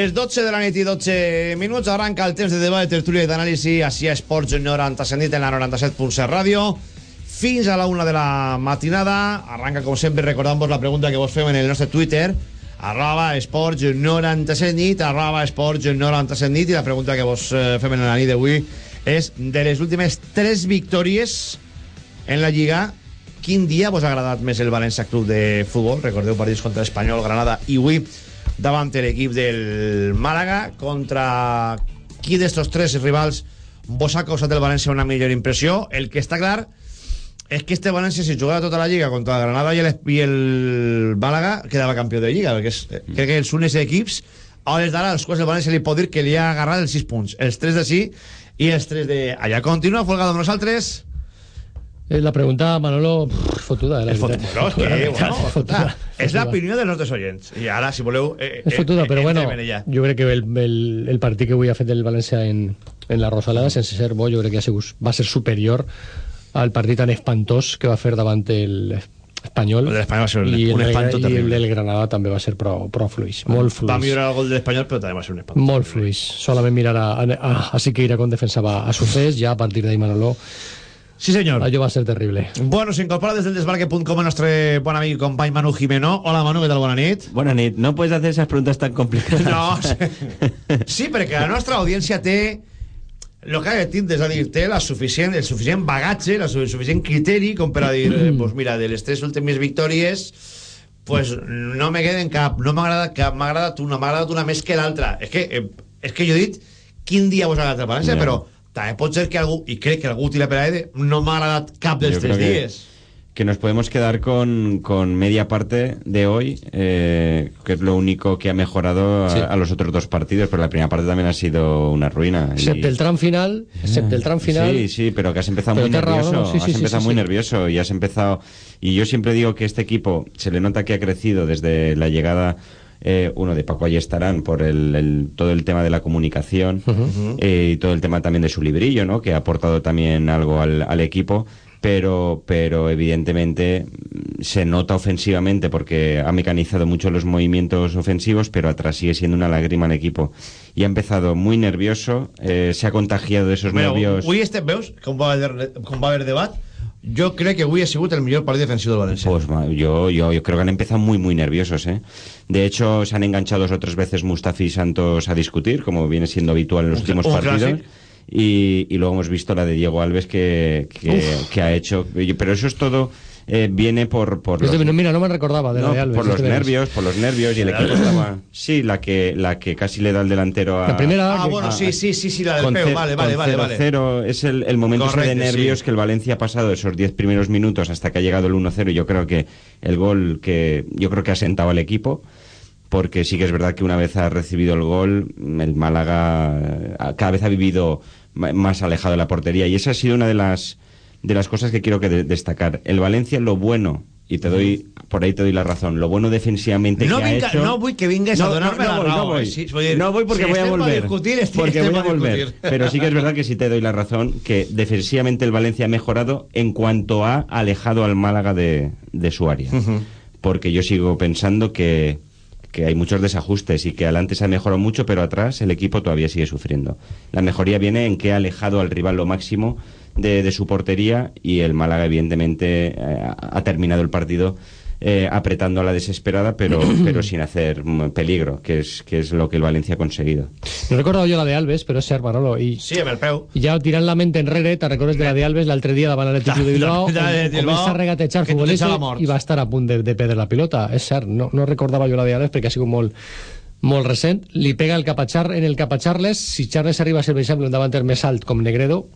Les 12 de la nit i 12 minuts. Arranca el temps de debat, de tertúlia i d'anàlisi així a Esports 97 nit en la 97.7 ràdio. Fins a la una de la matinada. Arranca com sempre recordant-vos la pregunta que vos fem en el nostre Twitter. Arroba esports 97 nit arroba esports 97 nit i la pregunta que vos eh, fem en la nit d'avui és de les últimes 3 victòries en la Lliga quin dia vos ha agradat més el València Club de Futbol? Recordeu partits contra Espanyol, Granada i avui davant l'equip del Màlaga contra qui d'estos tres rivals vos ha causat el València una millor impressió? El que està clar és que este València si jugava tota la Lliga contra el Granada i el, i el Màlaga quedava campió de Lliga perquè és, eh, crec que els únics equips a hores d'ara als quals el València li pot dir que li ha agarrat els 6 punts. Els 3 d'ací i els 3 d'allà continua Folgado amb nosaltres La pregunta, Manolo, pff, fotuda. eh, La és fotuda, és que, bueno, fotuda. és l'opinió dels nostres oients i ara si voleu eh, És fotuda, però bueno, jo crec que el, el, el partit que avui ha fet el València en, en la Rosaleda, sense ser bo, jo crec que ha sigut, va ser superior al partit tan espantós que va fer davant el Espanyol. El de l'Espanyol va ser un- un el, espanto I el terrible. del Granada també va ser prou, prou fluix, molt fluix. va millorar el gol de l'Espanyol però també va ser un espant Molt fluix. Solament mirar a, a, a, a Siqueira com defensava a Sufés, ja a partir d'ahí Manolo... Sí, senyor. Allò va ser terrible. Bueno, s'incorpora des del desbarque.com el nostre bon amic i company Manu Jimeno. Hola, Manu, què tal? Bona nit. Buena nit. No puedes hacer esas preguntas tan complicadas. No, sí, sí perquè la nostra audiència té el que ha de tindre, és a dir, té la suficient, el suficient bagatge, el suficient criteri com per a dir, eh, pues mira, de les tres últimes victòries pues no me queden cap, no m'ha agradat cap, m'ha agradat una, m'ha agradat una més que l'altra. És que, eh, és que jo he dit quin dia vos ha agradat el València, Ja. però també pot ser que algú, i crec que algú tira per no m'ha agradat cap dels Yo creo tres que- dies. Que nos podemos quedar con, con media parte de hoy, eh, que es lo único que ha mejorado a, Sí. a los otros dos partidos, pero la primera parte también ha sido una ruïna. Excepte el tram final, excepte el tram final... Sí, sí, pero que has empezado Pero muy nervioso. raó, ¿no? Sí, has sí, sí, empezado sí, muy sí. nervioso y has empezado. Y yo siempre digo que este equipo se le nota que ha crecido desde la llegada. Eh, uno de Paco Ayestarán por el, el- todo el tema de la comunicación eh, y todo el tema también de su librillo, ¿no? Que ha aportado también algo al, al equipo. Pero, pero evidentemente mm, se nota ofensivamente porque ha mecanizado mucho los movimientos ofensivos, pero atrás sigue siendo una lágrima el equipo. Y ha empezado muy nervioso, eh, se ha contagiado de esos nervios. avui estem, veus, com va haver, com va haver debat? Jo crec que avui ha sigut el millor partit defensiu del València. Pues yo, yo, yo creo que han empezado muy, muy nerviosos, ¿eh? De hecho, se han enganchado dos o tres veces Mustafi y Santos a discutir, como viene siendo habitual en los Un últimos un partidos. clásico. Y, y luego hemos visto la de Diego Alves que, que ha hecho. Pero eso es todo. Eh, viene por, por Este, los- no, mira, no me recordaba de la no, de Alves. por los este nervios, por los nervios y el equipo estaba. Sí, la que, la que casi le da el delantero a. La primera Ah, que- bueno, sí, sí, sí, sí, la del con peo, ce- vale, con vale, vale, vale. 0-0 es el, el momento ese de nervios sí. que el Valencia ha pasado esos 10 primeros minutos hasta que ha llegado el 1-0 y yo creo que el gol que yo creo que ha sentado al equipo porque sí que es verdad que una vez ha recibido el gol el Málaga eh, cada vez ha vivido más alejado de la portería y esa ha sido una de las de las cosas que quiero que de- destacar el Valencia lo bueno y te doy por ahí te doy la razón lo bueno defensivamente No, que ha hecho no vull que vingues a No, donar-me no, la voy, voy. eh, sí, No voy porque si voy a volver. discutir, porque estem voy a volver. Pero sí que es verdad que sí te doy la razón que defensivamente el Valencia ha mejorado en cuanto ha alejado al Málaga de, de su área. Porque yo sigo pensando que, que hay muchos desajustes y que adelante se ha mejorado mucho, pero atrás el equipo todavía sigue sufriendo. La mejoría viene en que ha alejado al rival lo máximo de, de su portería y el Málaga evidentemente eh, ha terminado el partido eh, apretando a la desesperada, pero, pero sin hacer peligro, que es, que es lo que el Valencia ha conseguido. No he recordado yo la de Alves, però és cert, Manolo. I, Sí, amb el peu. i ja tirant la ment enrere, te recordes de la de Alves l'altre dia davant l'Atlètic de Bilbao, on Bilbao, comença a regatejar futbolista a i va estar a punt de, de perdre la pilota. És cert, no, no recordava jo la de Alves perquè ha sigut molt, molt recent. Li pega el cap a Char, en el cap a Charles. Si Charles arriba a ser, per exemple, un davanter més alt com Negredo,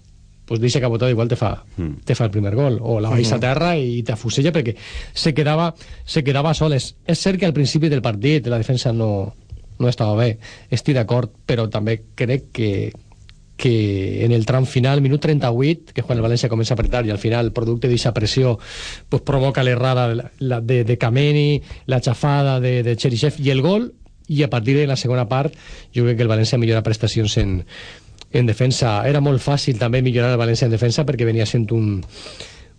pues dice cabotada igual te fa, te fa el primer gol. O la baixa a terra i t'afusella perquè se quedava, se quedava soles és cert que al principi del partit la defensa no, no estava bé estic d'acord, però també crec que que en el tram final, minut 38, que és quan el València comença a apretar i al final, producte d'aquesta pressió, pues provoca l'errada de, de Kameni, la xafada de, de Cherisev i el gol, i a partir de la segona part jo crec que el València millora prestacions en, en defensa. Era molt fàcil també millorar el València en defensa perquè venia sent un,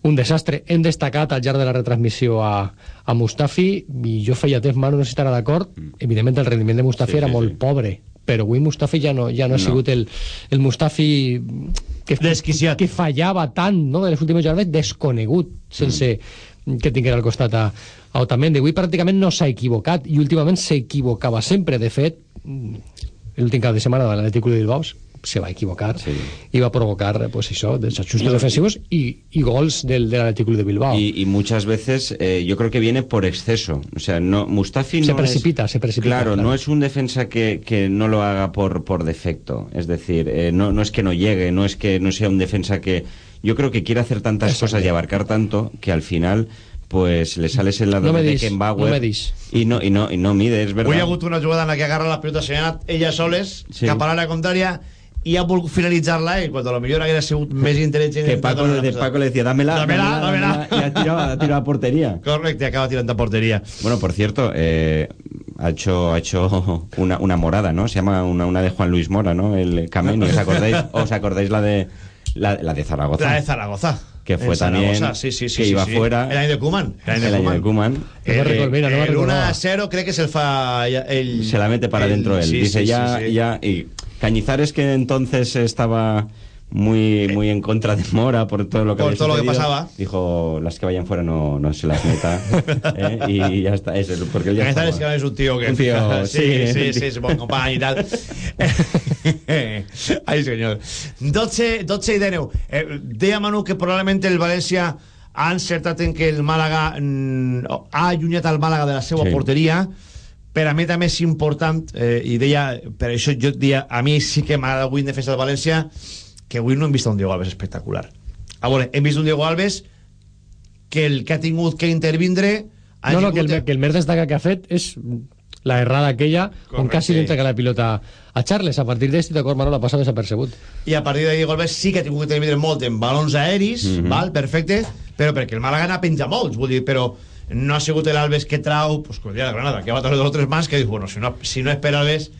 un desastre. Hem destacat al llarg de la retransmissió a, a Mustafi i jo feia temps, Manu, no sé si estarà d'acord, evidentment el rendiment de Mustafi Sí, era sí, molt sí. pobre, però avui Mustafi ja no, ja no, ha No. sigut el, el Mustafi que, que fallava tant no, de les últimes jornades, desconegut, sense que tinguera al costat a, a Otamendi. Avui pràcticament no s'ha equivocat i últimament s'equivocava sempre. De fet, l'últim cap de setmana de l'Atlètic de Bilbao se va equivocar sí. i va provocar pues, això, desajustes defensivos y, y gols del, del Club de Bilbao. Y, y muchas veces eh, yo creo que viene por exceso. O sea, no Mustafi Se no precipita, es- se precipita, Claro, claro. no es un defensa que, que no lo haga por, por defecto. Es decir, eh, no, no es que no llegue, no es que no sea un defensa que... Yo creo que quiere hacer tantas cosas y abarcar tanto que al final pues le sale ese lado No de dis, Beckenbauer no y no y no y no mide, es verdad. Ha hagut una jugada en la que agarra la s'ha anat ella soles, Sí. cap a l'àrea i ha volgut finalitzar-la, i quan a lo millor haguera sigut més intel·ligent... que Paco, de Paco le decía, dámela, Dámela, dámela. y ha tirado, ha tirado a portería. Correcte, acaba tirant a portería. Bueno, por cierto, eh, ha hecho, ha hecho una, una morada, ¿no? Se llama una, una de Juan Luis Mora, ¿no? El Cameni, ¿os acordáis? ¿Os acordáis la de la, la de Zaragoza? La de Zaragoza. Que fue también sí, sí, sí, que sí, iba sí. fuera. El año de Koeman. El año de El año de Koeman. Recuerdo, mira, no el recordaba. 1 a 0 crec que se el fa ell... Se la mete para adentro él. sí, Dice sí, ya, sí, sí. ya. Y Cañizares que entonces estaba muy, muy en contra de Mora por todo lo que Por había todo lo que sucedido, pasaba. Dijo, las que vayan fuera no, no se las meta. ¿eh? Y ya está, eso, porque él ya Cañizares estaba- que és un tío que... Un tío, sí, sí, sí, sí, bon company i tal. Senyor. 12, 12 i 19. Eh, deia Manu que probablement el València ha encertat en que el Màlaga mm, ha allunyat el Màlaga de la seva Sí. porteria per a mi també és important eh, i deia, per això jo dia a mi sí que m'agrada avui en defensa del València que avui no hem vist un Diego Alves espectacular a veure, hem vist un Diego Alves que el que ha tingut que intervindre ha No, no, que el, que el més destaca que ha fet és la errada aquella on quasi li entrega la pilota a Charles. A partir d'este, d'acord, Manolo, ha passat desapercebut. i a partir de Diego Alves sí que ha tingut que intervindre molt en balons aeris, Mhm. val, perfecte, però perquè el Màlaga n'ha penjat molts, vull dir, però no ha sigut l'Alves que trau, pues, com de Granada, que va treure dos o tres mans, que diu, bueno, si no, si no és per Alves,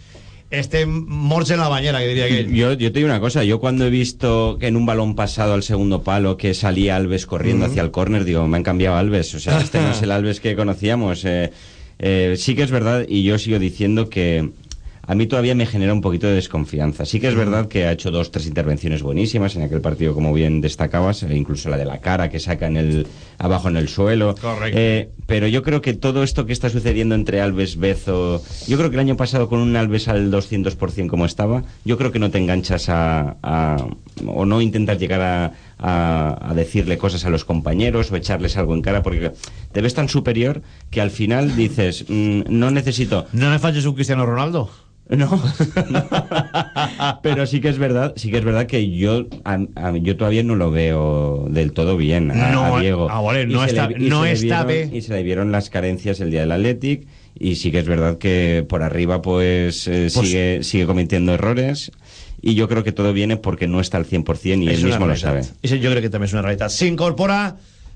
estem morts en la bañera, que diria aquell. Yo, yo te digo una cosa, yo cuando he visto que en un balón pasado al segundo palo que salía Alves corriendo hacia el córner, digo, me han cambiado Alves, o sea, este no es el Alves que conocíamos. eh, eh, sí que es verdad y yo sigo diciendo que a mí todavía me genera un poquito de desconfianza. Sí que es verdad que ha hecho dos, tres intervenciones buenísimas en aquel partido, como bien destacabas, e incluso la de la cara que saca en el, abajo en el suelo. Correcto. Eh, pero yo creo que todo esto que está sucediendo entre Alves, Bezo, yo creo que el año pasado con un Alves al 200% como estaba, yo creo que no te enganchas a, a- o no intentas llegar a, a- a decirle cosas a los compañeros o echarles algo en cara porque te ves tan superior que al final dices, mm, no necesito... No me falles un Cristiano Ronaldo. No. Pero sí que es verdad, sí que es verdad que yo a- a- yo todavía no lo veo del todo bien a, No, a Diego. ah, vale, no se está- le- y no se le está vieron-. Y se le vieron las carencias el día del Athletic y sí que es verdad que por arriba pues, eh, Pues- sigue sigue cometiendo errores y yo creo que todo viene porque no está al 100% y él mismo lo sabe. I jo crec que també és una realitat. S'incorpora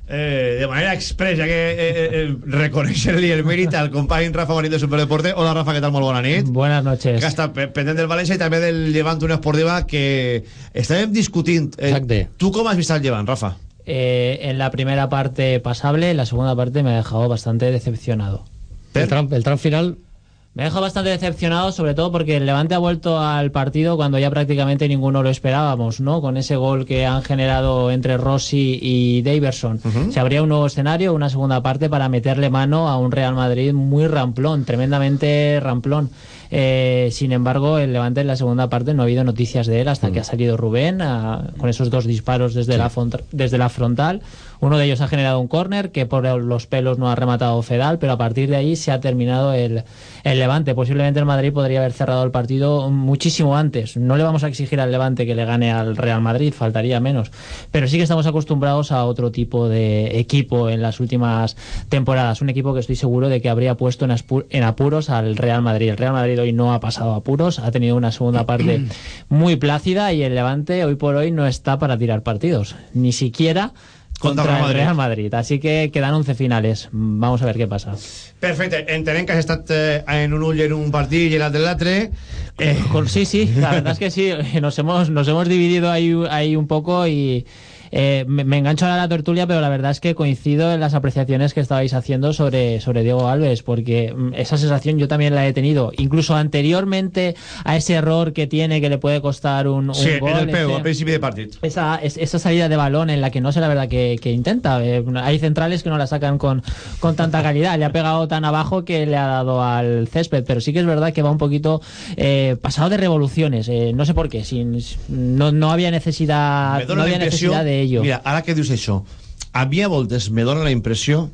eh, de manera express, ja que eh, eh, reconèixer-li el mèrit al company Rafa Marín de Superdeporte. Hola, Rafa, què tal? Molt bona nit. Buenas noches. Que està pe- pendent del València i també del Llevant Unió Esportiva, que estàvem discutint. Eh, Exacte. tu com has vist el Llevant, Rafa? Eh, en la primera parte pasable, en la segunda parte me ha dejado bastante decepcionado. El tram, el tram final Me ha dejado bastante decepcionado, sobre todo porque el Levante ha vuelto al partido cuando ya prácticamente ninguno lo esperábamos, ¿no? Con ese gol que han generado entre Rossi y Daverson. Se abría un nuevo escenario, una segunda parte para meterle mano a un Real Madrid muy ramplón, tremendamente ramplón. Eh, sin embargo, el Levante en la segunda parte no ha habido noticias de él hasta que ha salido Rubén ah, con esos dos disparos desde, la font- desde la frontal. Uno de ellos ha generado un córner que por los pelos no ha rematado Fedal, pero a partir de ahí se ha terminado el, el Levante. Posiblemente el Madrid podría haber cerrado el partido muchísimo antes. No le vamos a exigir al Levante que le gane al Real Madrid, faltaría menos. Pero sí que estamos acostumbrados a otro tipo de equipo en las últimas temporadas. Un equipo que estoy seguro de que habría puesto en, en apuros al Real Madrid. El Real Madrid hoy no ha pasado apuros, ha tenido una segunda parte muy plácida y el Levante hoy por hoy no está para tirar partidos. Ni siquiera Contra contra, el Real Madrid. Así que quedan 11 finales. Vamos a ver qué pasa. Perfecte, entenem que has estat eh, en un ull en un partit i en l'altre en l'altre. Eh, sí, sí, la verdad es que sí, nos hemos, nos hemos dividido ahí, ahí un poco y eh, me, me engancho ahora a la tertulia, pero la verdad es que coincido en las apreciaciones que estabais haciendo sobre, sobre Diego Alves, porque mm, esa sensación yo también la he tenido, incluso anteriormente a ese error que tiene que le puede costar un, un sí, gol. en el peu, ese- al principi de partit. esa, es- esa salida de balón en la que no sé la verdad que, que intenta. Eh, hay centrales que no la sacan con, con tanta calidad. Le ha pegado tan abajo que le ha dado al césped, pero sí que es verdad que va un poquito eh, pasado de revoluciones. eh, no sé por qué. Sin, no, no había necesidad, no había necesidad de ello. Mira, ara que dius això, a mi a voltes me dóna la impressió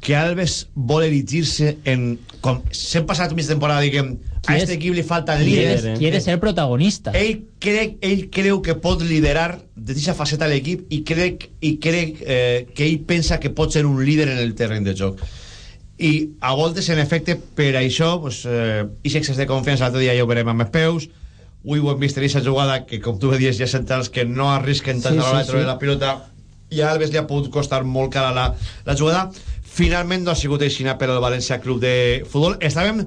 que Alves vol erigir-se en... Com s'hem passat mig temporada diguem, a este equip li falta quiere- líder. quiere ser protagonista. Ell, crec, ell creu que pot liderar de aquesta faceta l'equip i crec, i crec eh, que ell pensa que pot ser un líder en el terreny de joc. I a voltes, en efecte, per això, pues, eh, i excés de confiança, l'altre dia ja ho veurem amb els peus, avui ho hem vist aquesta jugada que, com tu dius, hi ha centrals que no arrisquen tant Sí, a l'hora sí, de treure sí. la pilota i a Alves li ha pogut costar molt cara la, la jugada. Finalment no ha sigut així per al València Club de Futbol. Estàvem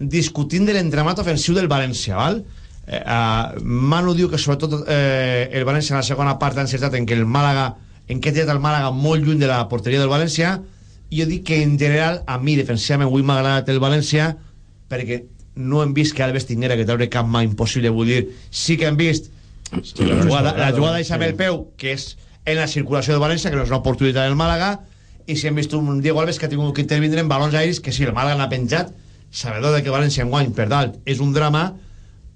discutint de l'entremat ofensiu del València, val? Eh, uh, Manu diu que sobretot eh, el València en la segona part ha encertat en que el Màlaga en què ha el Màlaga molt lluny de la porteria del València i jo dic que en general a mi defensivament avui m'ha agradat el València perquè no hem vist que Alves tinguera que treure cap mà impossible vull dir, sí que hem vist la jugada, la jugada d'eixa amb el peu que és en la circulació del València que no és una oportunitat del Màlaga i si hem vist un Diego Alves que ha tingut que intervindre en balons aeris que si el Màlaga n'ha penjat sabedor de que València en guany per dalt és un drama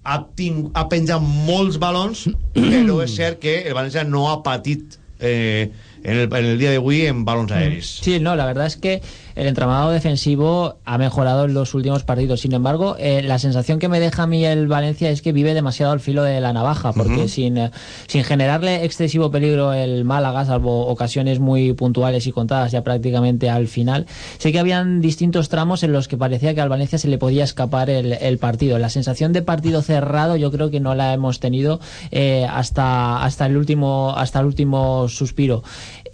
ha, ting, ha penjat molts balons però és cert que el València no ha patit eh, en, el, en el dia d'avui en balons aeris Sí, no, la verdad es que el entramado defensivo ha mejorado en los últimos partidos. Sin embargo, eh, la sensación que me deja a mí el Valencia es que vive demasiado al filo de la navaja, porque sin, eh, sin generarle excesivo peligro el Málaga, salvo ocasiones muy puntuales y contadas ya prácticamente al final, sé que habían distintos tramos en los que parecía que al Valencia se le podía escapar el, el partido. La sensación de partido cerrado yo creo que no la hemos tenido eh, hasta, hasta, el último, hasta el último suspiro.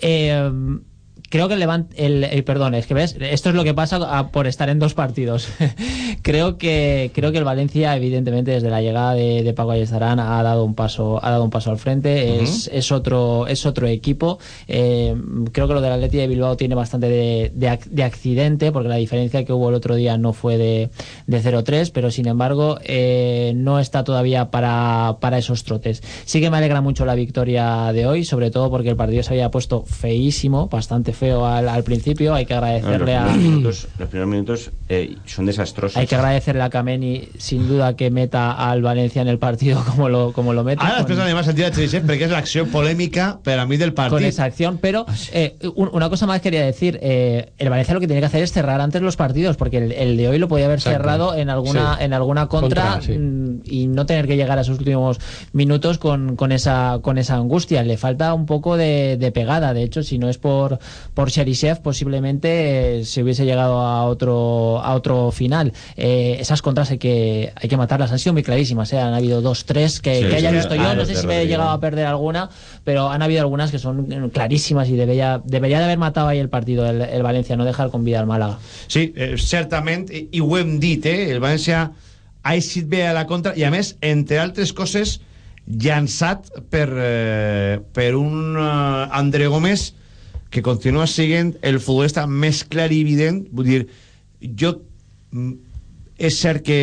um, creo que el Levante, el, el- perdón, es que ves, esto es lo que pasa a- por estar en dos partidos. creo que creo que el Valencia, evidentemente, desde la llegada de, de Paco Ayestarán ha dado un paso, ha dado un paso al frente. Es, es otro, es otro equipo. Eh, creo que lo del Atleti de Bilbao tiene bastante de, de de accidente, porque la diferencia que hubo el otro día no fue de, de 0-3, pero sin embargo eh, no está todavía para, para esos trotes. Sí que me alegra mucho la victoria de hoy, sobre todo porque el partido se había puesto feísimo, bastante feo al, al principio. Hay que No, los, agradecerle a. primeros minutos, los primeros minutos eh, son desastrosos. Hay que agradecerle a Kameni, sin duda, que meta al Valencia en el partido como lo, como lo mete. Ara con- després anem a sentir a Cherisev perquè és l'acció polèmica per a mi del partit. con esa acción. Pero eh, un- una cosa más quería decir: eh, el Valencia lo que tiene que hacer es cerrar antes los partidos, porque el, el de hoy lo podía haber Exacto. cerrado en alguna, Sí. en alguna contra, Contra, sí. mm, y no tener que llegar a esos últimos minutos con, con, esa, con esa angustia. Le falta un poco de, de pegada. De hecho, si no es por, por Cherisev, posiblemente eh, se hubiese llegado a otro, a otro final. Eh, esas contras hay que, hay que matarlas. Han sido muy clarísimas. ¿eh? Han habido dos, tres que, Sí, que haya sí. visto yo. No sé si me he llegado a perder alguna, pero han habido algunas que son clarísimas y debería, debería de haber matado ahí el partido el, el Valencia, no dejar con vida al Málaga. Sí, eh, certament, i, i ho hem dit, eh? el València ha eixit bé a la contra i a més, entre altres coses llançat per, eh, per un eh, André Gómez que continua sent el futbolista més clar i evident vull dir, jo mm, és cert que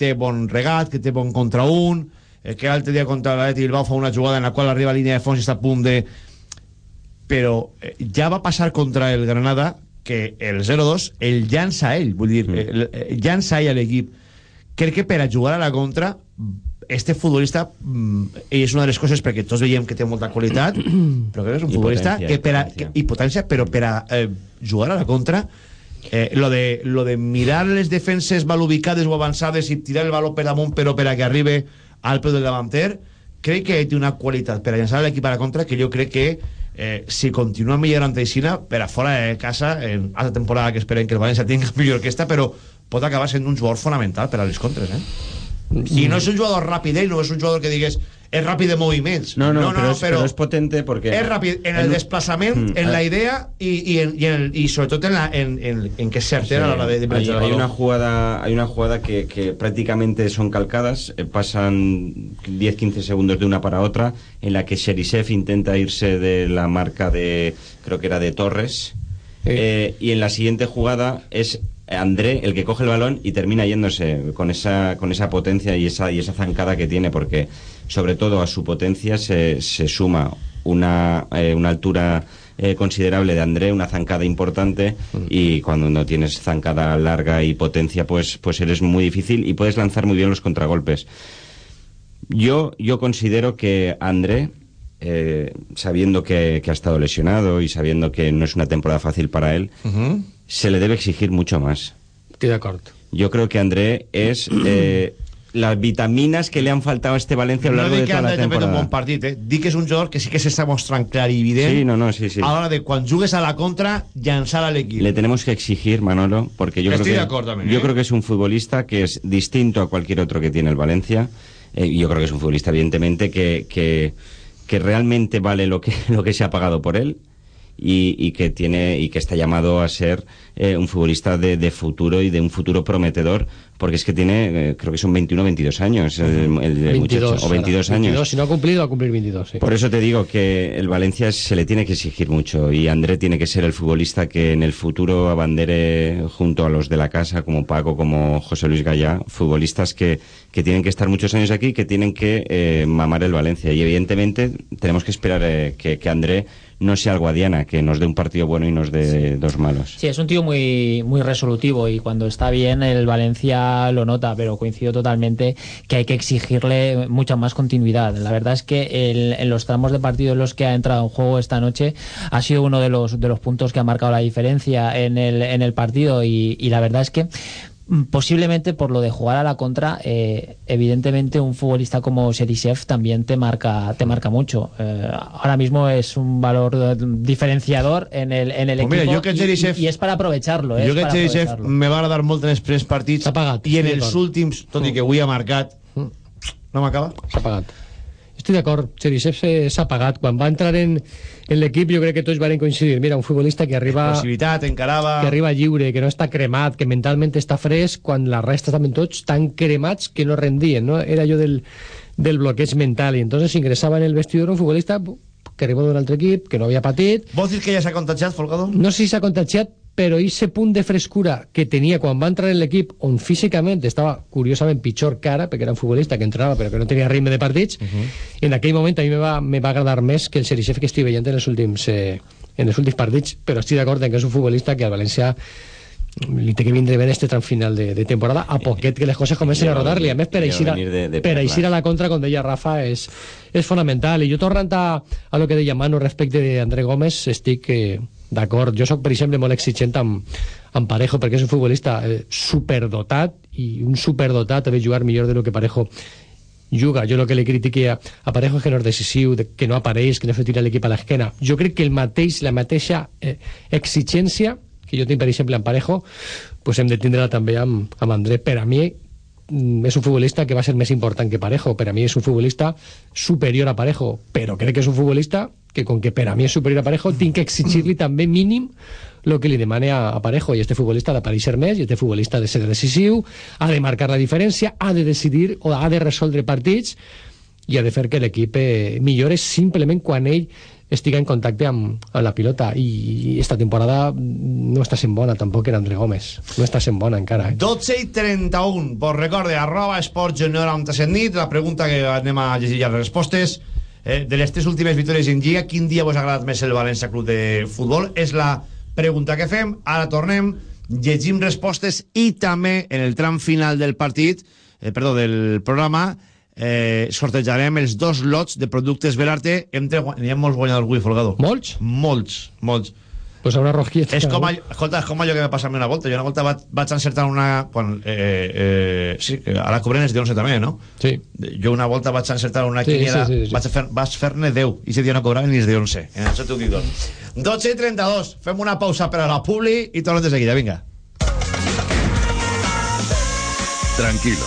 té bon regat que té bon contra un eh, que l'altre dia contra l'Atleti Bilbao fa una jugada en la qual arriba a línia de fons i està a punt de però eh, ja va passar contra el Granada que el 0-2 el llança ell. Vull dir, el, el, llança ell a l'equip. Crec que per a jugar a la contra este futbolista mm, és una de les coses perquè tots veiem que té molta qualitat però crec que és un I futbolista potència, que per a, que, i potència però per a eh, jugar a la contra eh, lo, de, lo de mirar les defenses mal ubicades o avançades i tirar el baló per damunt però per a que arribe al peu del davanter crec que té una qualitat per a llançar l'equip a la contra que jo crec que eh, si continua millorant Aixina per a fora de casa en altra temporada que esperem que el València tingui millor que esta però pot acabar sent un jugador fonamental per a les contres eh? I no és un jugador ràpid ell no és un jugador que digues és ràpid de moviments No, no, pero, es, pero es potente porque... és ràpid en el un- desplaçament, Mm, en la idea i, i, en, i, en el, i sobretot en, la, en, en, en que es certera a la hora de, de hay, el hay una jugada hay una jugada que, que prácticamente son calcadas eh, pasan 10-15 segundos de una para otra en la que Sherisev intenta irse de la marca de creo que era de Torres eh, y en la siguiente jugada es André el que coge el balón y termina yéndose con esa con esa potencia y esa y esa zancada que tiene porque sobre todo a su potencia se, se suma una, eh, una altura eh, considerable de André, una zancada importante y cuando no tienes zancada larga y potencia pues, pues eres muy difícil y puedes lanzar muy bien los contragolpes. Yo, yo considero que André, eh, sabiendo que, que ha estado lesionado y sabiendo que no es una temporada fácil para él. Se le debe exigir mucho más. Estoy de acuerdo. Yo creo que André es eh, las vitaminas que le han faltado a este Valencia a lo no largo dic de toda la també té un temporada. bon partit, eh? dic que és un jugador que sí que s'està mostrant clar i evident Sí, no, no, sí, sí. a l'hora de quan jugues a la contra llançar a l'equip. Le tenemos que exigir, Manolo, porque yo, Estoy creo que, también, yo ¿eh? creo que es un futbolista que es distinto a cualquier otro que tiene el Valencia. Eh, yo creo que es un futbolista, evidentemente, que, que, que realmente vale lo que, lo que se ha pagado por él. Y, y que tiene y que está llamado a ser eh, un futbolista de, de futuro y de un futuro prometedor porque es que tiene eh, creo que son 21 22 años el, el- el muchacho, o 22 ahora. años 22, si no ha cumplido, va a cumplir 22. sí. por eso te digo que el Valencia se le tiene que exigir mucho y André tiene que ser el futbolista que en el futuro abandere junto a los de la casa como Paco, como José Luis Gallá, futbolistas que, que tienen que estar muchos años aquí, que tienen que eh, mamar el Valencia y evidentemente tenemos que esperar eh, que, que André no sea el Guadiana, que nos dé un partido bueno y nos dé dos malos. Sí, es un tío muy, muy resolutivo y cuando está bien el Valencia lo nota, pero coincido totalmente que hay que exigirle mucha más continuidad. La verdad es que el- en los tramos de partido en los que ha entrado en juego esta noche ha sido uno de los, de los puntos que ha marcado la diferencia en el, en el partido y, y la verdad es que posiblemente por lo de jugar a la contra, eh, evidentemente un futbolista como Serisev también te marca, te marca mucho. Eh, ahora mismo es un valor diferenciador en el, en el Pues mira, equipo yo que y- y, es para aprovecharlo. eh, jo es que aprovecharlo. me va agradar molt en els primers partits pagat, i en sí, els últims, tot i que avui ha marcat no m'acaba? S'ha pagat. Estic d'acord, Cherisev se- s'ha pagat. Quan va entrar en, en l'equip jo crec que tots van coincidir. Mira, un futbolista que arriba... Possibilitat, encarava... que arriba lliure, que no està cremat, que mentalment està fresc, quan la resta estaven tots tan cremats que no rendien, no? Era allò del, del bloqueig mental, i entonces ingressava en el vestidor un futbolista que arriba d'un altre equip, que no havia patit... Vols dir que ja s'ha contagiat, Folgado? No sé si s'ha contagiat, però ese punt de frescura que tenia quan va entrar en l'equip, on físicament estava curiosament pitjor que ara, perquè era un futbolista que entrava però que no tenia ritme de partits, en aquell moment a mi me va, me va agradar més que el Xerixef que estic veient en els últims, eh, en els últims partits, però estic d'acord en que és un futbolista que al València li té que vindre bé este tram final de, de temporada a poquet que les coses comencen a rodar-li a més per lleva eixir a, de- de per perla. eixir a la contra com deia Rafa és, és fonamental i jo tornant a, a lo que deia Manu respecte d'André Gómez estic eh, d'acord, jo sóc per exemple molt exigent amb, amb Parejo perquè és un futbolista eh, superdotat i un superdotat ha de jugar millor de lo que Parejo juga, jo el que li critiqui a, a Parejo és que no és decisiu, de, que no apareix que no se tira l'equip a l'esquena, jo crec que el mateix la mateixa eh, exigència que jo tinc per exemple amb Parejo pues hem de tindre també amb, amb André. Per a mi mm, és un futbolista que va ser més important que Parejo. Per a mi és un futbolista superior a Parejo però crec que és un futbolista que com que per a mi és superior a Parejo tinc que exigir-li també mínim lo que li demane a, a Parejo. I este futbolista ha d'aparèixer més i este futbolista ha de ser decisiu ha de marcar la diferència ha de decidir o ha de resoldre partits i ha de fer que l'equip eh, millore simplement quan ell estiga en contacte amb, amb la pilota. I esta temporada no està sent bona tampoc era André Gómez. No està sent bona encara eh? 12 i 31, pues recorde, arroba esports 97 nit, la pregunta que anem a llegir les respostes. Eh, de les tres últimes victòries en Lliga, quin dia vos ha agradat més el València Club de Futbol? És la pregunta que fem. Ara tornem, llegim respostes i també en el tram final del partit, eh, perdó, del programa, eh, sortejarem els dos lots de productes Belarte. Gua- n'hi ha molts guanyadors avui, Folgado. Molts? Molts, molts. Pues haurà rosquilles. És com, allò, escolta, és com allò que va passar-me una volta. Jo una volta vaig, vaig encertar una... Quan, eh, eh, sí, que ara cobren els de 11 també, no? Sí. Jo una volta vaig encertar una Sí, quiniela, sí, sí, sí. vaig, fer, vaig fer-ne 10, i ese dia no cobraven ni els de 11. En això t'ho dic tot. 12 i 32, fem una pausa per a la publi i tornem de seguida, vinga. Tranquilo,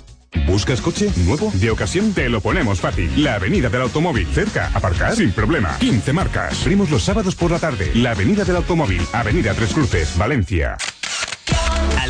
¿Buscas coche? ¿Nuevo? De ocasión te lo ponemos fácil. La Avenida del Automóvil. Cerca. Aparcar sin problema. 15 marcas. Abrimos los sábados por la tarde. La Avenida del Automóvil. Avenida Tres Cruces, Valencia.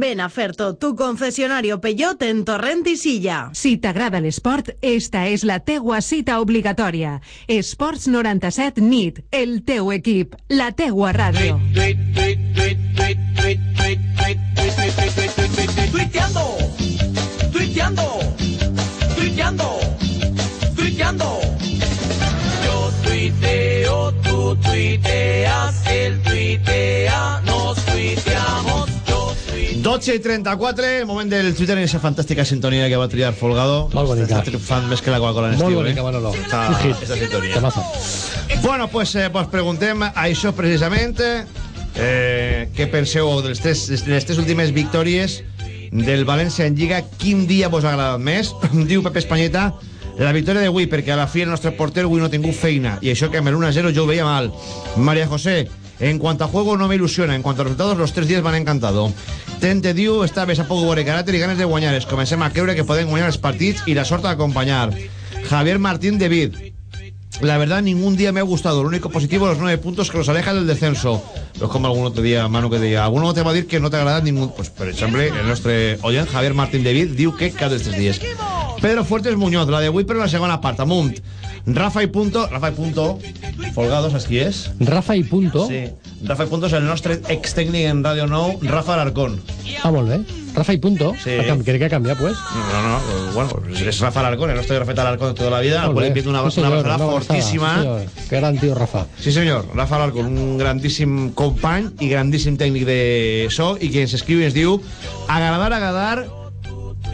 Ven a Ferto, tu concesionario Peugeot en Torrent i Silla. Si t'agrada l'esport, esta és la teua cita obligatòria. Esports 97 NIT, el teu equip, la teua ràdio. Tuiteando, tuiteando, tuiteando, tuiteando. Yo tuiteo, tú tuiteas, él tuitea, tuiteo. 12 i 34, el moment del Twitter en aquesta fantàstica sintonia que va triar Folgado. Molt bonica. Està triomfant més que la Coca-Cola en Molt estiu, bonica, eh? Manolo. Està, Un hit. esta sintonia. Temazo. Bueno, pues, eh, pues preguntem a això precisament. Eh, què penseu de les tres, les tres últimes victòries del València en Lliga? Quin dia vos ha agradat més? Diu Pepe Espanyeta, la victòria d'avui, perquè a la fi el nostre porter avui no ha tingut feina, i això que amb el 1-0 jo ho veia mal. María José, en cuanto a juego no me ilusiona, en cuanto a resultados los tres días me han encantado. Tente diu, esta vez a poco de caràcter i ganes de guanyar. Es comencem a creure que poden guanyar els partits i la sort d'acompanyar. Javier Martín David, la verdad, ningún día me ha gustado. Lo único positivo, los nueve puntos que nos alejan del descenso. No es como algún otro día, Manu, que diga, alguno te va a decir que no te agrada ningún... Pues, por ejemplo, el nuestro oyente, Javier Martín David, diu que cada estos días. Pedro Fuertes Muñoz, la de en la segunda part, amunt. Rafa y punto, Rafa y punto, Folgado, ¿sabes quién es? Rafa i punto. Sí. Rafa y punto es el nostre ex tècnic en Radio Nou, Rafa Alarcón. Ah, molt bé. Rafa i punto. Sí. Crec que ha canviat, pues. No, no, no, bueno, es Rafa Alarcón, el nostre Rafa Alarcón de toda la vida, al cual invito una, Sí, una una abraçada, fortíssima. sí. Que gran tio, Rafa. Sí, senyor. Rafa Alarcón, un grandíssim company i grandíssim tècnic de so i que ens escriu i ens diu agradar, agradar,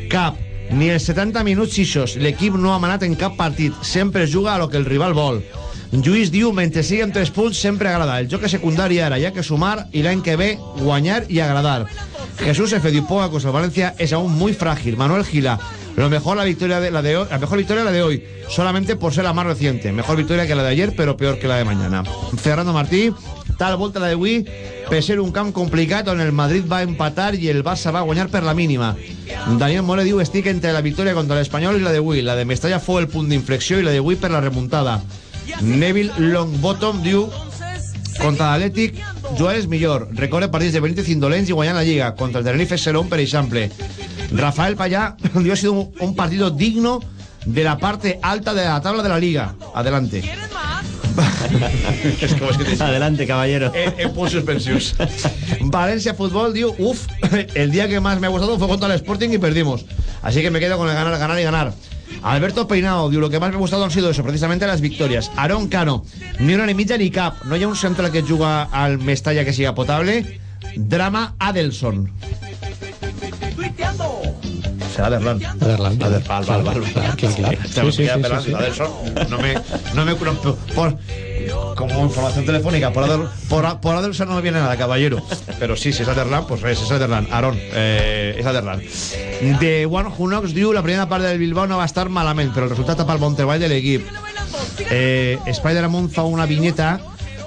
cap. Ni els 70 minuts xixos. L'equip no ha manat en cap partit. Sempre juga a lo que el rival vol. Lluís diu, mentre siguin 3 punts, sempre agrada. El joc és secundari ara, ha que sumar i l'any que ve guanyar i agradar. Jesús F. cosa, el Valencia es aún muy frágil. Manuel Gila, lo mejor la victoria de la de hoy, la mejor victoria la de hoy, solamente por ser la más reciente. Mejor victoria que la de ayer, pero peor que la de mañana. Fernando Martí, tal volta la de avui, per ser un camp complicat on el Madrid va empatar i el Barça va guanyar per la mínima. Daniel More diu, estic entre la victòria contra l'Espanyol i la de avui. La de Mestalla fou el punt d'inflexió i la de avui per la remuntada. Neville Longbottom diu, contra l'Atlètic, Joel és millor. Recorre partits de Benítez indolents i guanyant la. Contra el Tenerife Serón, per exemple. Rafael Payá diu ha sido un partido digno de la parte alta de la tabla de la Liga. Adelante. es como es que te... Adelante, caballero. En, en punts suspensius. Valencia Fútbol diu, uff, el día que más me ha gustado fue contra el Sporting y perdimos. Así que me quedo con el ganar, ganar y ganar. Alberto Peinado diu, lo que más me ha gustado han sido eso, precisamente las victorias. Aaron Cano, ni una ni mitja ni cap. No hi ha un central que juga al Mestalla que siga potable. Drama Adelson. Serà Aderlan. Aderlan. Ader, val, val, val. Clar, clar, clar. Estamos Sí, sí, aquí sí, Aderlan, sí, sí. Adelson. No me, no me, por, como información telefónica, por, Adel, por, por Adelson no me viene nada, caballero. Pero sí, si es Aderlan, pues es, es Aderlan. Aaron, eh, és Aderlan. De One Who Knocks diu, la primera part del Bilbao no va estar malament, però el resultat tapa el bon treball de l'equip. Eh, Spider-Man fa una viñeta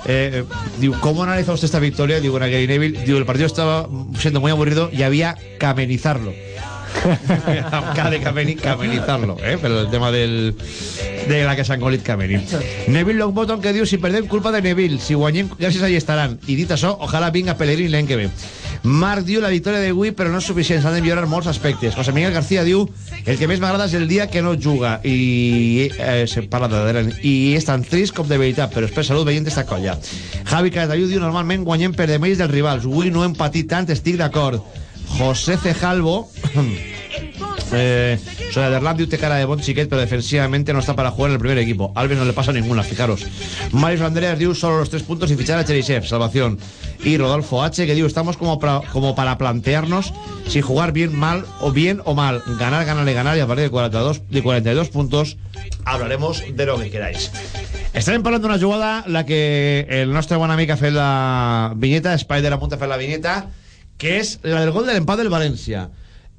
eh, diu, ¿cómo analiza usted esta victoria? Digo, en Gary Neville, digo, el partido estaba siendo muy aburrido y había que amenizarlo. Cada de cameni, camenizarlo, eh? Pero el tema del, de la que s'ha engolit Cameni. Neville Longbottom que diu, si perdem culpa de Neville, si guanyem, gràcies a ell estaran. I dit això, ojalà vinga Pellegrini l'any que ve. Marc diu, la victòria de Wii, però no és suficient, s'han de millorar molts aspectes. José Miguel García diu, el que més m'agrada és el dia que no juga, i eh, se parla de Adrián, i és tan trist com de veritat, però és per salut veient esta colla. Javi Calatayud diu, normalment guanyem per demèrits dels rivals, Wii no hem patit tant, estic d'acord. José Cejalvo Eh, Soledad Derland diu té cara de bon xiquet, pero defensivamente no está para jugar en el primer equipo. Alves no le pasa ninguna, fijaros. Marius Andreas diu solo los tres puntos y fichar a Cherisev, salvación. Y Rodolfo H que diu estamos como para, como para plantearnos si jugar bien, mal o bien o mal. Ganar, ganar y ganar y a partir de 42, de 42 puntos hablaremos de lo que queráis. Estarem parlant d'una jugada la que el nostre bon amic ha fet la vinyeta, Spider amunt ha fet la vinyeta, que és la del gol de l'empat del València.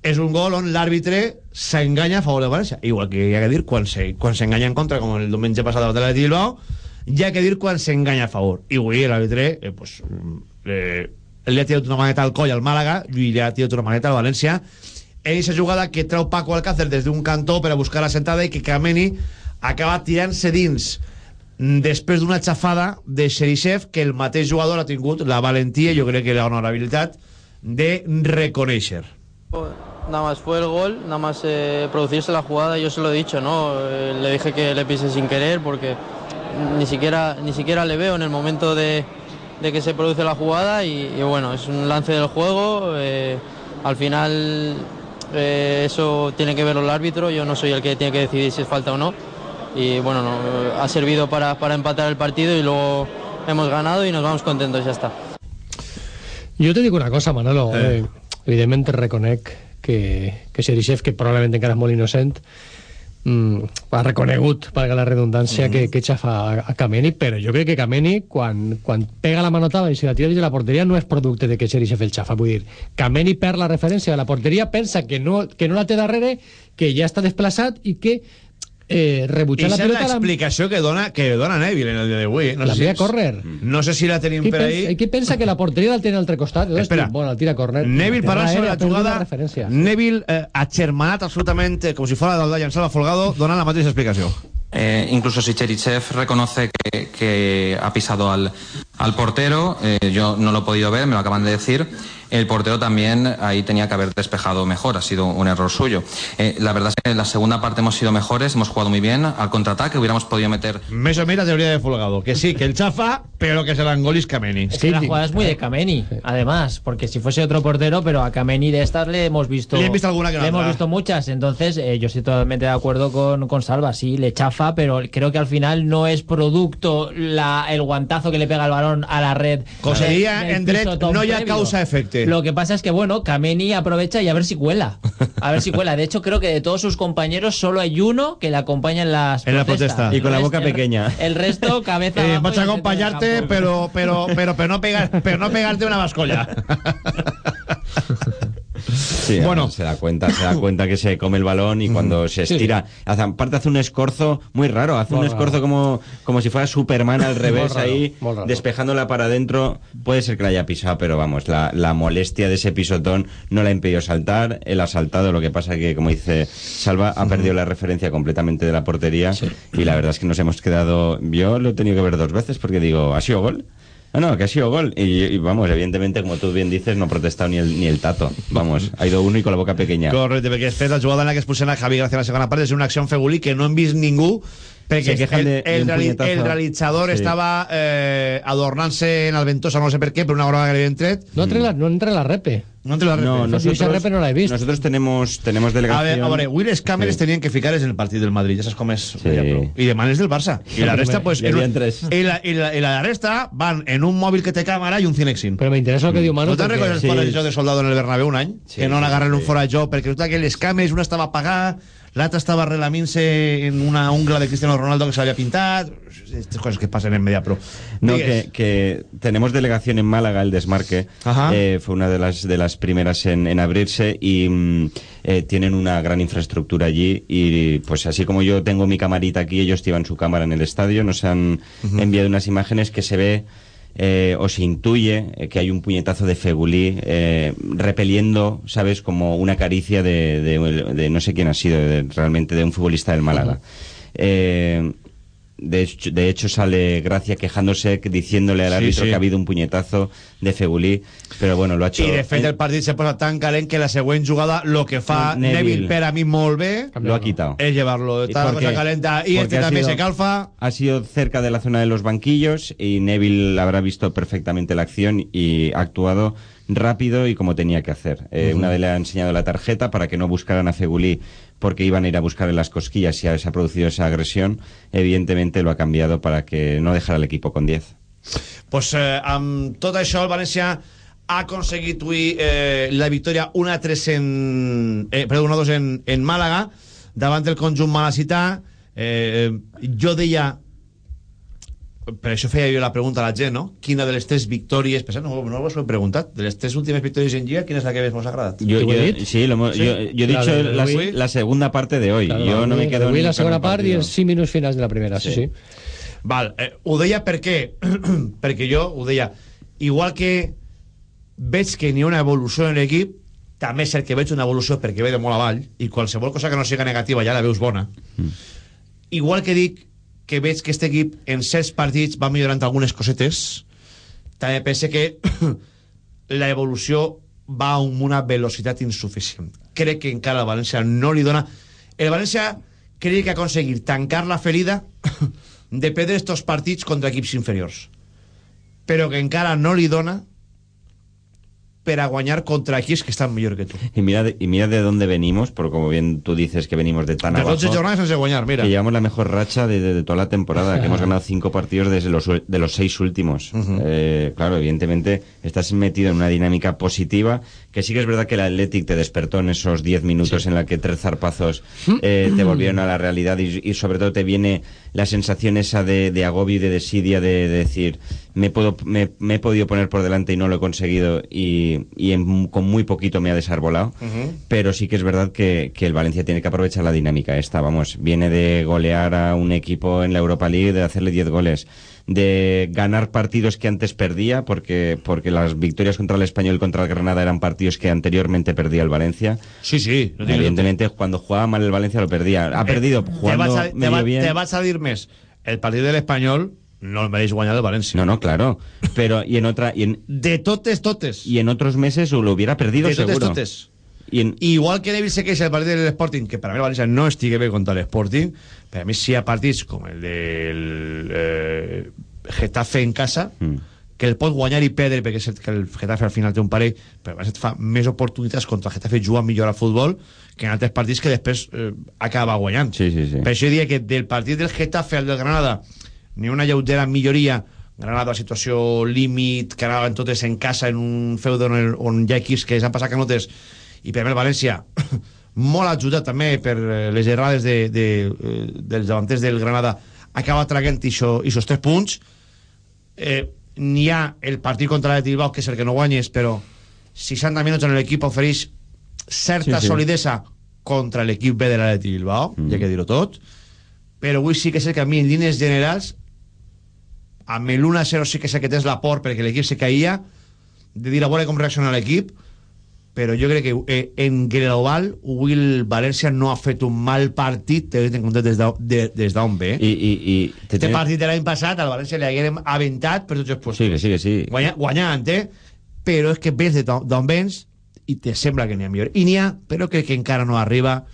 És un gol on l'àrbitre s'enganya a favor del València. Igual que hi ha que dir quan se- s'enganya en contra, com el diumenge passat a de Bilbao, hi ha que dir quan s'enganya a favor. I avui l'àrbitre eh, pues, eh, li ha tirat una maneta al coll al Màlaga i li ha tirat una maneta al València en aquesta jugada que treu Paco Alcácer des d'un cantó per a buscar la sentada i que Kameni acaba tirant-se dins mm, després d'una xafada de Xerisev que el mateix jugador ha tingut la valentia, jo crec que la honorabilitat de reconèixer. Nada más fue el gol, nada más eh, producirse la jugada, yo se lo he dicho, ¿no? Eh, le dije que le pise sin querer porque ni siquiera, ni siquiera le veo en el momento de, de que se produce la jugada y, bueno, es un lance del juego. eh, al final eso tiene que verlo el árbitro, yo no soy el que tiene que decidir si es falta o no. Y bueno, no, ha servido para, para empatar el partido y luego hemos ganado y nos vamos contentos, ya está. Yo te digo una cosa, Manolo. Eh. Eh, evidentment reconec que, que Xerisev, que probablement encara és molt innocent, mm, ha reconegut, valga la redundància, mm -hmm. que, que xafa a, a Kameni, però jo crec que Kameni, quan, quan pega la manotada i si la tira de la porteria, no és producte de que Xerisev el xafa. Vull dir, Kameni perd la referència de la porteria, pensa que no, que no la té darrere, que ja està desplaçat i que eh, rebutjar I la és pilota... l'explicació que dona, que dona Neville en el dia d'avui. No La sé via si- córner. No sé si la tenim Qui per pensa, ahí. qui pensa que la porteria la té en l'altre costat? Llavors, Espera. Bueno, el tira a córner. Neville parlant sobre la jugada. Neville eh, agermanat absolutament eh, com si fos de llançar a Folgado donant la mateixa explicació Eh, incluso si Cherichev reconoce que, que ha pisado al, al portero, eh, yo no lo he podido ver, me lo acaban de decir. El portero también ahí tenía que haber despejado mejor, ha sido un error suyo. Eh, la verdad es que en la segunda parte hemos sido mejores, hemos jugado muy bien, al contraataque hubiéramos podido meter o menys la teoria de Folgado que sí, que el chafa però que se l'engolis Kameni Es que la jugada es muy de Kameni, además, porque si fuese otro portero, pero a Kameni de estas le hemos visto. Le he visto alguna que no Le hemos visto muchas, entonces eh, yo estoy totalmente de acuerdo con, con Salva, sí, le chafa, pero creo que al final no es producto la, el guantazo que le pega el balón a la red. Del en no hi ha previo. causa-efecte. Lo que pasa es que, bueno, Kameni aprovecha y a ver si cuela. A ver si cuela. De hecho, creo que de todos sus compañeros solo hay uno que le acompaña en las En la protestas. protesta. Y con la boca pequeña. El resto, cabeza eh, y a campo. però, però, però, però, no pegar, però no pegarte una bascolla Sí, Bueno. se da cuenta, se da cuenta que se come el balón y cuando se estira, hace, aparte hace un escorzo muy raro, hace Muy un raro. escorzo como, como si fuera Superman al revés raro, ahí, despejándola para adentro. Puede ser que la haya pisado, pero vamos, la, la molestia de ese pisotón no la ha impedido saltar, él ha saltado, lo que pasa que, como dice Salva, ha perdido la referencia completamente de la portería y la verdad es que nos hemos quedado, yo lo he tenido que ver dos veces porque digo, ¿ha sido gol? Ah, no, que ha sido gol. Y, y vamos, evidentemente, como tú bien dices, no ha protestado ni el, ni el tato. Vamos, ha ido uno y con la boca pequeña. Correcte, perquè després la jugada en la que expulsen a Javi Gracia a la segona part és una acció en que no hem vist ningú pero que de, el, el, el, realizador sí. estaba eh, adornándose en Alventosa, no sé por qué, pero una hora que le entré. No entre la, mm. no entre la repe. No entre la repe. No, nosotros, repe no la he visto. Nosotros tenemos, tenemos delegación... A ver, a ver Will Scammers sí. tenían que ficar en el partido del Madrid, esas comes. Sí. Y de manes del Barça. Y la resta, pues... en, tres. La, en, la, en, la, resta van en un móvil que te cámara y un Cinexin. Pero me interesa lo que diu Manu. No te'n recordes el de soldado en el Bernabéu un any? Que no l'agarren un fora jo, perquè resulta que el Scammers una estava a pagar l'altra estava relamint-se en una ungla de Cristiano Ronaldo que se l'havia pintat... Estas cosas que passen en Media Pro. No, que, que tenemos delegación en Málaga, el desmarque. Eh, fue una de las, de las primeras en, en abrirse y mm, eh, tienen una gran infraestructura allí. Y pues así como yo tengo mi camarita aquí, ellos llevan su cámara en el estadio. Nos han Ujú. enviado unas imágenes que se ve. Eh, o se intuye eh, que hay un puñetazo de Fegulí eh, repeliendo, ¿sabes? Como una caricia de, de- de no sé quién ha sido, de- realmente de un futbolista del Málaga. Eh, de hecho, de hecho sale Gracia quejándose, que- diciéndole al Sí, árbitro sí. que ha habido un puñetazo de Fegulí, pero bueno, lo ha hecho... I de fet el partit se posa tan calent que la següent jugada lo que fa Neville. Neville, per a mi molt bé lo ha quitado. es llevarlo. Está Porque- cosa calenta y este también sido- se calfa. Ha sido cerca de la zona de los banquillos y Neville habrá visto perfectamente la acción y ha actuado rápido y como tenía que hacer. Eh, Ujú. Una vez le ha enseñado la tarjeta para que no buscaran a Fegulí porque iban a ir a buscar en las cosquillas si se ha producido esa agresión. Evidentemente lo ha cambiado para que no dejara al equipo con 10. pues, eh, amb tot això el València ha aconseguit avui eh, la victòria 1-3 en... Eh, perdó, 1-2 en, en Màlaga davant del conjunt malacità eh, jo deia per això feia jo la pregunta a la gent, no? Quina de les tres victòries... Pensant, no, no us ho he preguntat. De les tres últimes victòries en Lliga, quina és la que més us ha agradat? Yo, yo- sí, lo Sí. Yo, yo he La dicho de la, Luis. la segunda parte de hoy. Claro, yo no me quedo ni la segona part i els 5 minuts finals de la primera, sí, sí. Sí. Val, eh, ho deia per què? perquè jo ho deia, igual que veig que n'hi ha una evolució en l'equip, també és cert que veig una evolució perquè ve de molt avall, i qualsevol cosa que no siga negativa ja la veus bona. Igual que dic que veig que aquest equip en certs partits va millorant algunes cosetes, també pense que la evolució va amb una velocitat insuficient. Crec que encara el València no li dona... El València crec que ha aconseguit tancar la ferida de perdre estos partits contra equips inferiors. Però que encara no li dona per a guanyar contra equips que estan millor que tu. Y mira, de, y mira de dónde venimos, porque como bien tú dices que venimos de tan De abajo. 12 jornades sense guanyar, mira. Que llevamos la mejor racha de, de- de toda la temporada, que hemos ganado cinco partidos desde los, de los seis últimos. Ujú. Eh, claro, evidentemente estás metido en una dinámica positiva, que sí que es verdad que el Athletic te despertó en esos diez minutos en la que tres zarpazos eh, te volvieron a la realidad y, y sobre todo te viene la sensación esa de, de agobio y de desidia de, de decir, me, puedo, me, me he podido poner por delante y no lo he conseguido y, y en- con muy poquito me ha desarbolado pero sí que es verdad que, que el Valencia tiene que aprovechar la dinámica esta, vamos, viene de golear a un equipo en la Europa League, de hacerle 10 goles, de ganar partidos que antes perdía, porque, porque las victorias contra el Español y contra el Granada eran partidos que anteriormente perdía el Valencia. Sí, sí. no Evidentemente, cuando jugaba mal el Valencia lo perdía. Ha perdido te jugando vaig a, te, medio va, bien. te vaig a dir més. El partit de l'Espanyol no mereix guanyar el València. No, no, claro. Pero, y en otra, y en, De totes, totes. y en otros meses lo hubiera perdido de totes, seguro. totes. Y en, Igual que Neville se queixa del partit de l'Sporting, que per a mi el València no estigui bé contra l'Sporting, per a mi sí hi ha partits com el del eh, Getafe en casa, que el pot guanyar i perdre, perquè és el, que el Getafe al final té un parell, però València et fa més oportunitats contra el Getafe juga millor al futbol que en altres partits que després eh, acaba guanyant. Sí, sí, sí. Per això diria que del partit del Getafe al del Granada ni una lleugera milloria Granada, situació límit, que anaven totes en casa en un feudo on, on hi ha equips que s'han passat canotes i per mi el València molt ajudat també per eh, les errades de, de, eh, dels davanters del Granada acaba traguent aquests tres punts eh, n'hi ha el partit contra l'Atlètic Bilbao que és el que no guanyes però 60 minuts en l'equip ofereix certa Sí, sí. solidesa contra l'equip B de l'Atlètic Bilbao mm. ja que dir-ho tot però avui sí que és el que a mi en línies generals amb l'1-0 sí que sé que tens la por perquè l'equip se caïa de dir a veure com reacciona l'equip però jo crec que eh, en global el València no ha fet un mal partit tenint en compte des d'on de, des ve y, y, y te este tiene- partit de l'any passat al València li haguérem aventat per tots els puestos Sí, que sí, que sí. Guanya, guanyant, eh? però és que vens d'on vens i te sembla que n'hi ha millor i n'hi ha, però crec que encara no arriba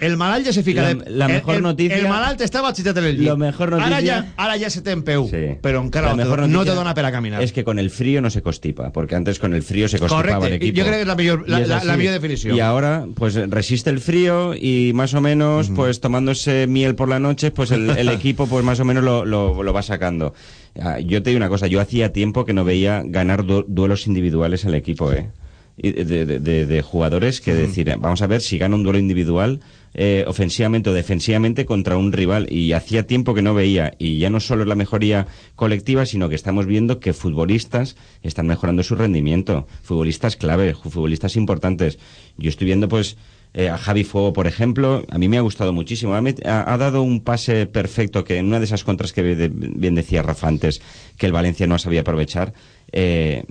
el malalt ja se fica La- de- la el, mejor el, noticia- el malalt estava xitat en el llit Lo mejor ara, noticia- ja, ara ja se té en peu Sí. però encara La no, te, mejor no te dona per a caminar Es que con el frío no se constipa, porque antes con el frío se constipaba Correcte, el equipo. yo creo que es la la- la- la millor definición. Y ahora, pues resiste el frío y más o menos, pues tomándose miel por la noche, pues el, el equipo, pues más o menos lo, lo- lo va sacando. Ah, Yo te digo una cosa, yo hacía tiempo que no veía ganar du- duelos individuales al equipo, ¿eh? De, de- de- de jugadores que decir, vamos a ver si gana un duelo individual eh, ofensivamente o defensivamente contra un rival. Y hacía tiempo que no veía. Y ya no solo es la mejoría colectiva, sino que estamos viendo que futbolistas están mejorando su rendimiento. Futbolistas clave, futbolistas importantes. Yo estoy viendo, pues, eh, a Javi Fuego, por ejemplo, a mí me ha gustado muchísimo. Ha, met- ha- ha dado un pase perfecto que en una de esas contras que de- bien decía Rafa antes, que el Valencia no sabía aprovechar. eh,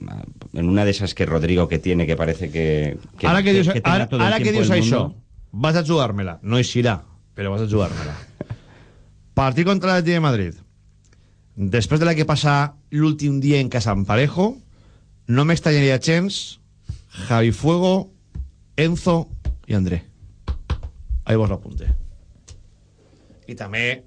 en una de esas que Rodrigo que tiene, que parece que. que ara que, ara que del això mundo. Vas a jugar-me-la no eixirà, però vas a jugar-me-la partit contra l'Atlètic de Madrid. Després de la que passa l'últim dia en casa amb Parejo no m'extanyaria gens Javi Fuego Enzo i André. Ahí vos l'apunte i també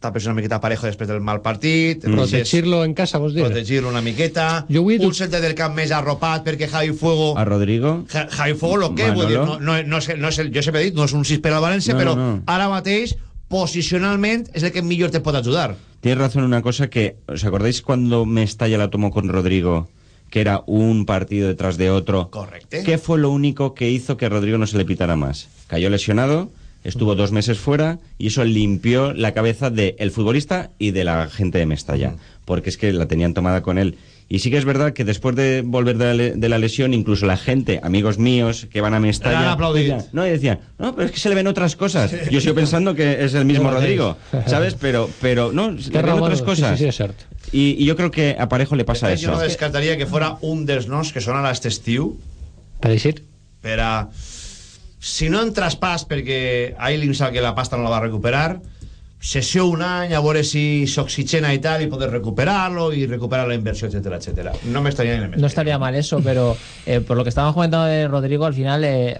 tapes una miqueta Parejo després del mal partit Mm. Protegirlo en casa, vos dir. protegir-lo una miqueta un centre del camp més arropat perquè Javi Fuego A Rodrigo. Ja- Javi Fuego lo que, vull dir, no, no, no, és, no és el, jo sempre he dit, no és un 6 per al València, No, però no, no. ara mateix, posicionalment, és el que millor te pot ajudar. Tienes razón en una cosa que, ¿os acordáis cuando Mestalla la tomó con Rodrigo? Que era un partido detrás de otro. Correcto. ¿Qué fue lo único que hizo que Rodrigo no se le pitara más? Cayó lesionado, estuvo dos meses fuera y eso limpió la cabeza del futbolista y de la gente de Mestalla. Porque es que la tenían tomada con él. Y sí que es verdad que después de volver de la, le- de la lesión, incluso la gente, amigos míos que van a Le han Mestalla, aplaudido. decían, no, y decían, no, pero es que se le ven otras cosas. Yo sigo pensando que es el mismo Rodrigo. ¿sabes? Pero, pero no, se le ven otras cosas. sí, sí, es cierto. Y, y yo creo que a Parejo le pasa eso. no descartaria que fora un dels noms que sona a aquest estiu Per eixir? per a... Si no en traspàs, perquè Ailing sap que la pasta no la va recuperar, sessió un any, a veure si s'oxigena i tal, i poder recuperar-lo i recuperar la inversió, etcétera, etcétera. No m'estaria ni No estaría mal eso, pero eh, por lo que estábamos comentando de Rodrigo, al final eh,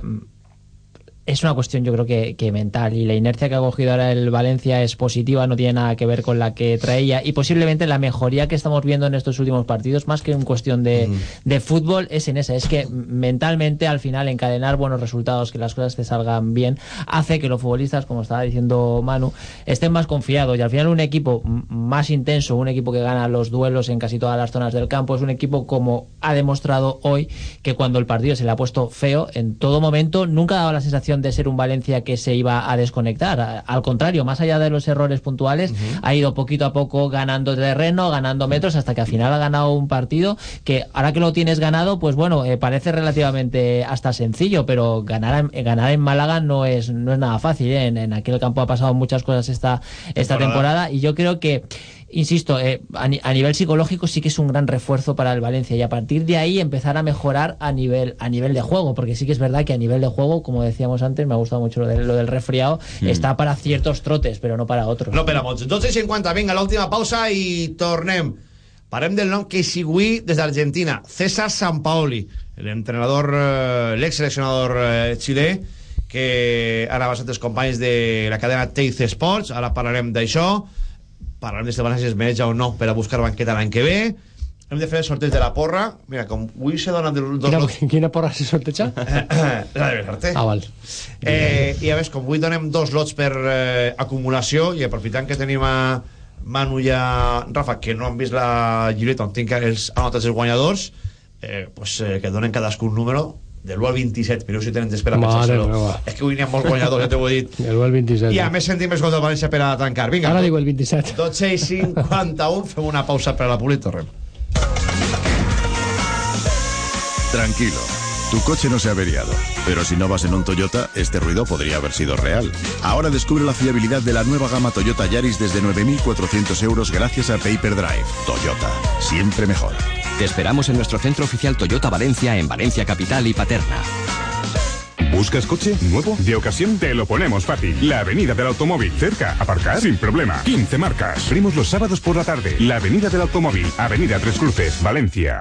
es una cuestión yo creo que, que mental. Y la inercia que ha cogido ahora el Valencia es positiva, no tiene nada que ver con la que traía y posiblemente la mejoría que estamos viendo en estos últimos partidos, más que en cuestión de, de fútbol, es en esa, es que mentalmente al final encadenar buenos resultados, que las cosas te salgan bien, hace que los futbolistas, como estaba diciendo Manu, estén más confiados. Y al final un equipo más intenso, un equipo que gana los duelos en casi todas las zonas del campo, es un equipo como ha demostrado hoy que cuando el partido se le ha puesto feo, en todo momento nunca ha dado la sensación de ser un Valencia que se iba a desconectar. Al contrario, más allá de los errores puntuales, ha ido poquito a poco ganando terreno, ganando metros, hasta que al final ha ganado un partido que ahora que lo tienes ganado, pues bueno, eh, parece relativamente hasta sencillo, pero ganar en, ganar en Málaga no es, no es nada fácil. ¿eh? En, en aquel campo ha pasado muchas cosas esta, esta Temporada. temporada y yo creo que Insisto, eh, a, ni- a nivel psicológico sí que es un gran refuerzo para el Valencia y a partir de ahí empezar a mejorar a nivel a nivel de juego, porque sí que es verdad que a nivel de juego, como decíamos antes, me ha gustado mucho lo, de- lo del resfriado, Mm. está para ciertos trotes, pero no para otros. No per a molts. 12 i 50, vinga, l'última pausa i tornem. Parem del nom que sigui des d'Argentina. César Sampaoli, l'entrenador, eh, l'ex-seleccionador eh, xilè, que ara va ser els companys de la cadena Teis Sports. Ara parlarem d'això. Parlarem de si el València es mereix o no per a buscar banqueta l'any que ve. Hem de fer el sorteig de la porra. Mira, com avui se dona dos Quina, lots... quina porra se sorteja? La de Belarte. Ah, val. Eh, I a més, com avui donem dos lots per eh, acumulació i aprofitant que tenim a Manu i a Rafa, que no han vist la llibreta on tinc els anotats els guanyadors, eh, pues, eh, que donen cadascun un número de l'1 al 27, mireu si tenen d'espera meva. És que avui n'hi ha molts guanyadors, ja t'ho he dit. El el 27. I a més sentim més gols del València per a tancar. Vinga, Ara diu el 27. 12 i 51, fem una pausa per a la publi i tornem. Tranquilo, tu coche no se ha averiado, pero si no vas en un Toyota, este ruido podría haber sido real. Ahora descubre la fiabilidad de la nueva gama Toyota Yaris desde 9.400 euros gracias a Paper Drive. Toyota, siempre mejor. Te esperamos en nuestro centro oficial Toyota Valencia en Valencia Capital y Paterna. ¿Buscas coche nuevo? De ocasión te lo ponemos fácil. La Avenida del Automóvil, cerca, aparcar sin problema. 15 marcas. Abrimos los sábados por la tarde. La Avenida del Automóvil, Avenida Tres Cruces, Valencia.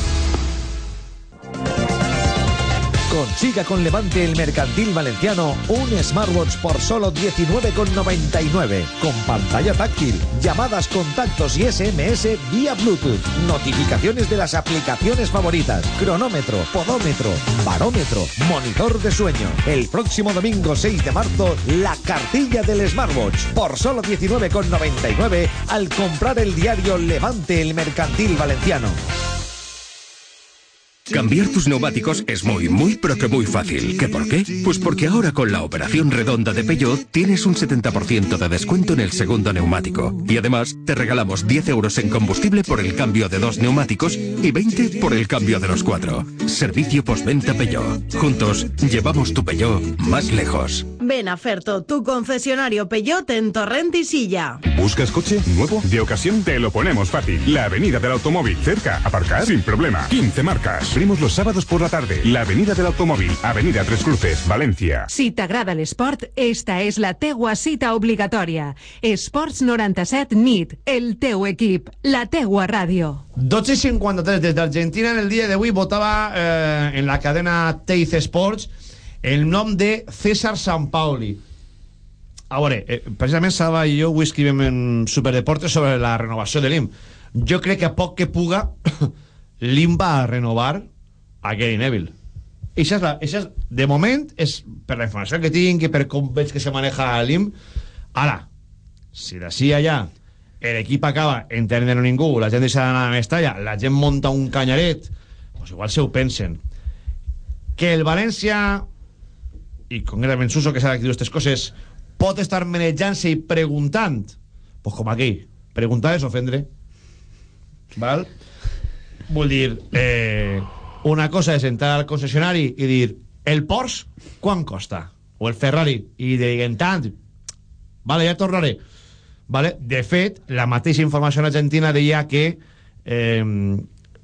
Consiga con Levante el Mercantil Valenciano un smartwatch por solo 19,99 con pantalla táctil, llamadas, contactos y SMS vía Bluetooth, notificaciones de las aplicaciones favoritas, cronómetro, podómetro, barómetro, monitor de sueño. El próximo domingo 6 de marzo, la cartilla del smartwatch por solo 19,99 al comprar el diario Levante el Mercantil Valenciano. Cambiar tus neumáticos es muy, muy, pero que muy fácil. ¿Qué por qué? Pues porque ahora con la operación redonda de Peugeot tienes un 70% de descuento en el segundo neumático. Y además te regalamos 10 euros en combustible por el cambio de dos neumáticos y 20 por el cambio de los cuatro. Servicio postventa Peugeot. Juntos llevamos tu Peugeot más lejos. Ven a Ferto, tu concesionario Peugeot en Torrent y Silla. ¿Buscas coche nuevo? De ocasión te lo ponemos fácil. La Avenida del Automóvil, cerca, aparcar sin problema. 15 marcas. Abrimos los sábados por la tarde. La Avenida del Automóvil, Avenida Tres Cruces, Valencia. Si t'agrada l'esport, esta és la teua cita obligatòria. Esports 97 NIT, el teu equip, la teua ràdio. 12 i 53 des d'Argentina en el dia d'avui votava eh, en la cadena Teis Sports el nom de César Sampaoli a veure, eh, precisament Saba i jo avui escrivim en Superdeportes sobre la renovació de l'IM jo crec que a poc que puga l'IM va a renovar a Gary Neville i això és, la, això és, de moment és per la informació que tinc i per com veig que se maneja l'IM ara, si d'ací a allà l'equip acaba entenent ningú, la gent deixa d'anar a Mestalla, la gent monta un canyaret, pues igual se ho pensen. Que el València, i concretament Suso, que s'ha diu aquestes coses, pot estar manejant-se i preguntant, pues com aquí, preguntar és ofendre. Val? Vull dir, eh, una cosa és entrar al concessionari i dir, el Porsche, quan costa? O el Ferrari, i diguen tant, Vale, ja tornaré. Vale? De fet, la mateixa informació en Argentina deia que eh,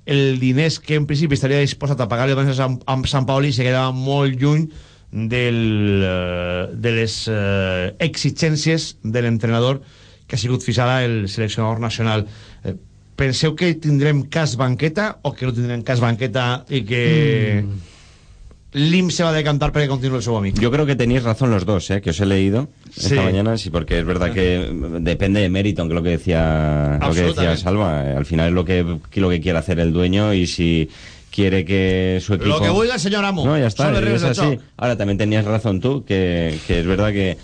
el diners que en principi estaria disposat a pagar el València amb, amb Sant Paoli se quedava molt lluny del, eh, de les eh, exigències de l'entrenador que ha sigut fins ara el seleccionador nacional. Eh, penseu que tindrem cas banqueta o que no tindrem cas banqueta i que mm. l'IM se va a decantar perquè continue el seu amic? Yo creo que tenéis razón los dos, ¿eh? que os he leído Sí. esta mañana, sí, porque es verdad que depende de mérito, aunque lo que decía, lo que decía. Salva, eh, al final es lo que, que lo que quiere hacer el dueño y si quiere que su equipo... Lo que vuelva el señor Amo. No, ya está, es así. Ahora también tenías razón tú, que, que es verdad que,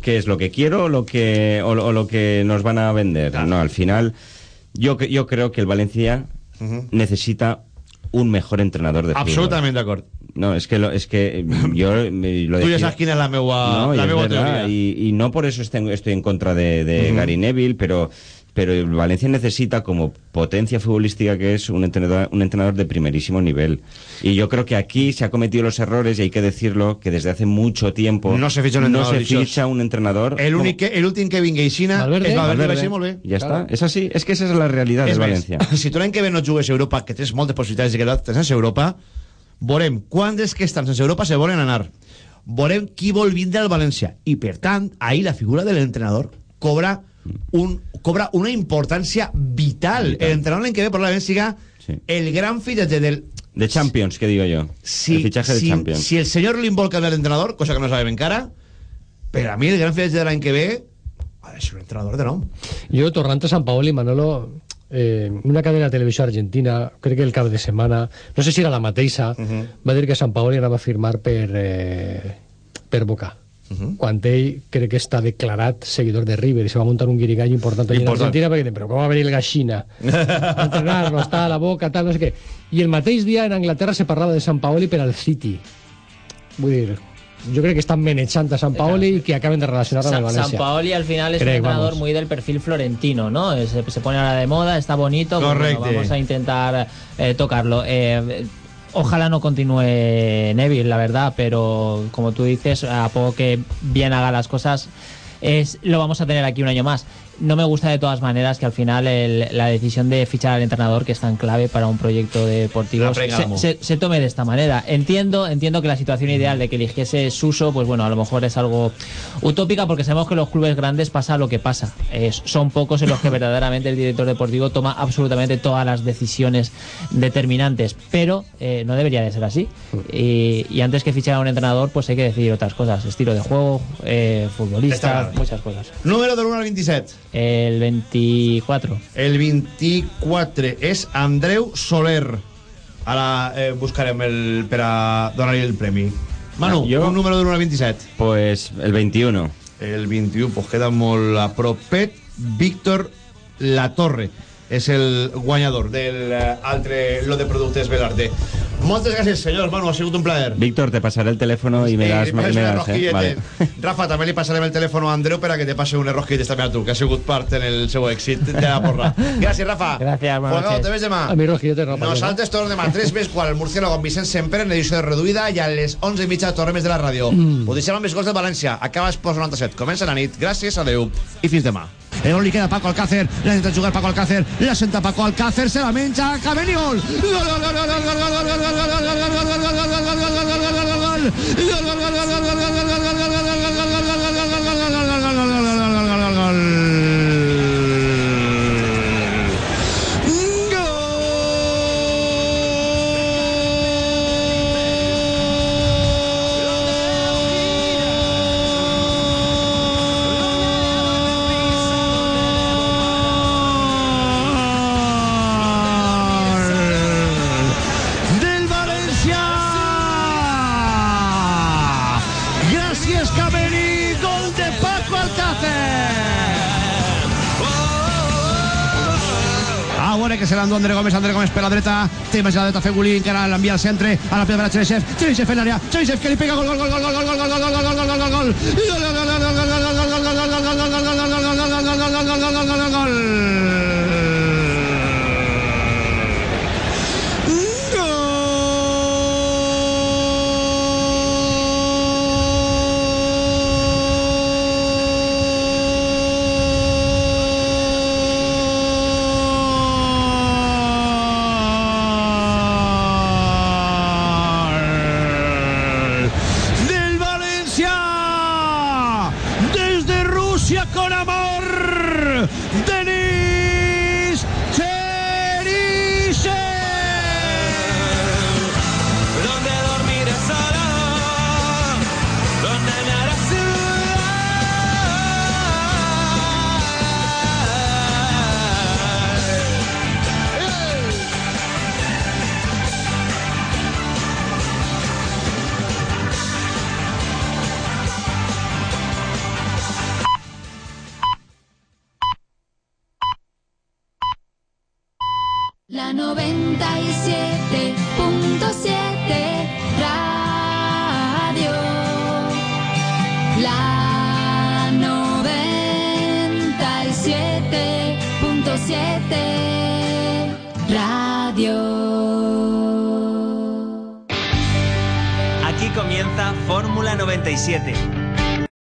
que es lo que quiero lo que, o lo que nos van a vender. No, al final yo, yo creo que el Valencia necesita un mejor entrenador de fútbol. Absolutament d'acord. No, es que, lo, es que yo me- lo ja decía- saps quina és la meua, no, y la es meua verdad, teoria. Y, y no por eso estoy, estoy en contra de. Gary Neville, pero, pero el Valencia necesita, como potencia futbolística que es, un entrenador, un entrenador de primerísimo nivel. Y yo creo que aquí se ha cometido los errores, y hay que decirlo, que desde hace mucho tiempo No se ficha un no entrenador se dichós. ficha un entrenador. El, como- únic el últim que vingui aixina Valverde. és Valverde, Valverde. molt bé. Ya está, es así, es que esa es la realidad És del Valencia. si tu l'any que ve no jugues a Europa, que tens moltes possibilitats de quedar-te sense Europa, veurem quants dels que estan sense Europa se volen anar. Veurem qui vol vindre al València. I, per tant, ahir la figura de l'entrenador cobra, un, cobra una importància vital. El entrenador l'any que ve probablement siga el gran fitxatge del... De Champions, que digo yo. Si, el fichaje de si, Champions. si el senyor Lim vol canviar d'entrenador, cosa que no sabem encara, per a mi el gran fitxatge de l'any que ve ha de ser un entrenador de nom. Jo, tornant a Sant Paoli, Manolo, eh, una cadena de televisió argentina, crec que el cap de setmana, no sé si era la mateixa, va dir que Sant Paoli anava a firmar per, eh, per Boca. Quan ell crec que està declarat seguidor de River i se va muntar un guirigall important allà en Important. Argentina perquè diuen, però com va venir el Gallina a entrenar-lo, està a la boca, tal, no sé què i el mateix dia en Anglaterra se parlava de Sant Paoli per al City vull dir, jo crec que estan manejant a Sant Paoli i que acaben de relacionar amb el San, València San Paoli al final es Crec, un entrenador vamos. muy del perfil florentino, ¿no? Se, se pone ahora de moda, está bonito. pues bueno, vamos a intentar eh, tocarlo. Eh, ojalá no continúe Neville, la verdad, pero como tú dices, a poco que bien haga las cosas, es, lo vamos a tener aquí un año más. No me gusta de todas maneras que al final el- la decisión de fichar al entrenador, que es tan clave para un proyecto deportivo, se, pregamos. se- se tome de esta manera. Entiendo, entiendo que la situación ideal de que eligiese Suso, pues bueno, a lo mejor es algo utópica porque sabemos que en los clubes grandes pasa lo que pasa. Eh, son pocos en los que verdaderamente el director deportivo toma absolutamente todas las decisiones determinantes, pero eh, no debería de ser así. Y, y antes que fichar a un entrenador, pues hay que decidir otras cosas, estilo de juego, eh, futbolistas, muchas cosas. Número del 1 al 27. El 24. El 24 és Andreu Soler. Ara eh, buscarem el, per a donar-li el premi. Manu, jo- un número del 1 al 27. Pues el 21. El 21, pues queda molt a propet. Víctor Latorre és el guanyador del eh, altre lot de productes Belarte. Moltes gràcies, senyors. Manu, ha sigut un plaer. Víctor, te pasaré el teléfono y me das... li me- das, eh? rosquillete. Vale. Rafa, també li passarem el telèfon a Andreu per a que te passe un rosquilletes també a tu, que ha sigut part en el seu èxit de la porra. Gràcies, Rafa. Gràcies, Folgado, noches. te ves demà. a mi rojillete no Nosaltres tornem a 3 més quan el murciélago amb Vicent Semper en edició reduïda i a les 11 i mitja tornem des de la ràdio. Mm. Ho deixem amb els gols de València. Acaba Esports 97. Comença la nit. Gràcies, adeu i fins demà. El gol y queda Paco Alcácer. La intenta jugar Paco Alcácer. La senta Paco Alcácer. Se la mencha. Caben gol, que se l'endú André Gómez, André Gómez per la dreta, té més la dreta Fegulí, encara l'envia al centre, a la pedra Xerxef, Xerxef en l'àrea, Xerxef que li pega gol, gol, gol, gol, gol, gol, gol, gol, gol, gol, gol, gol, gol, gol, gol,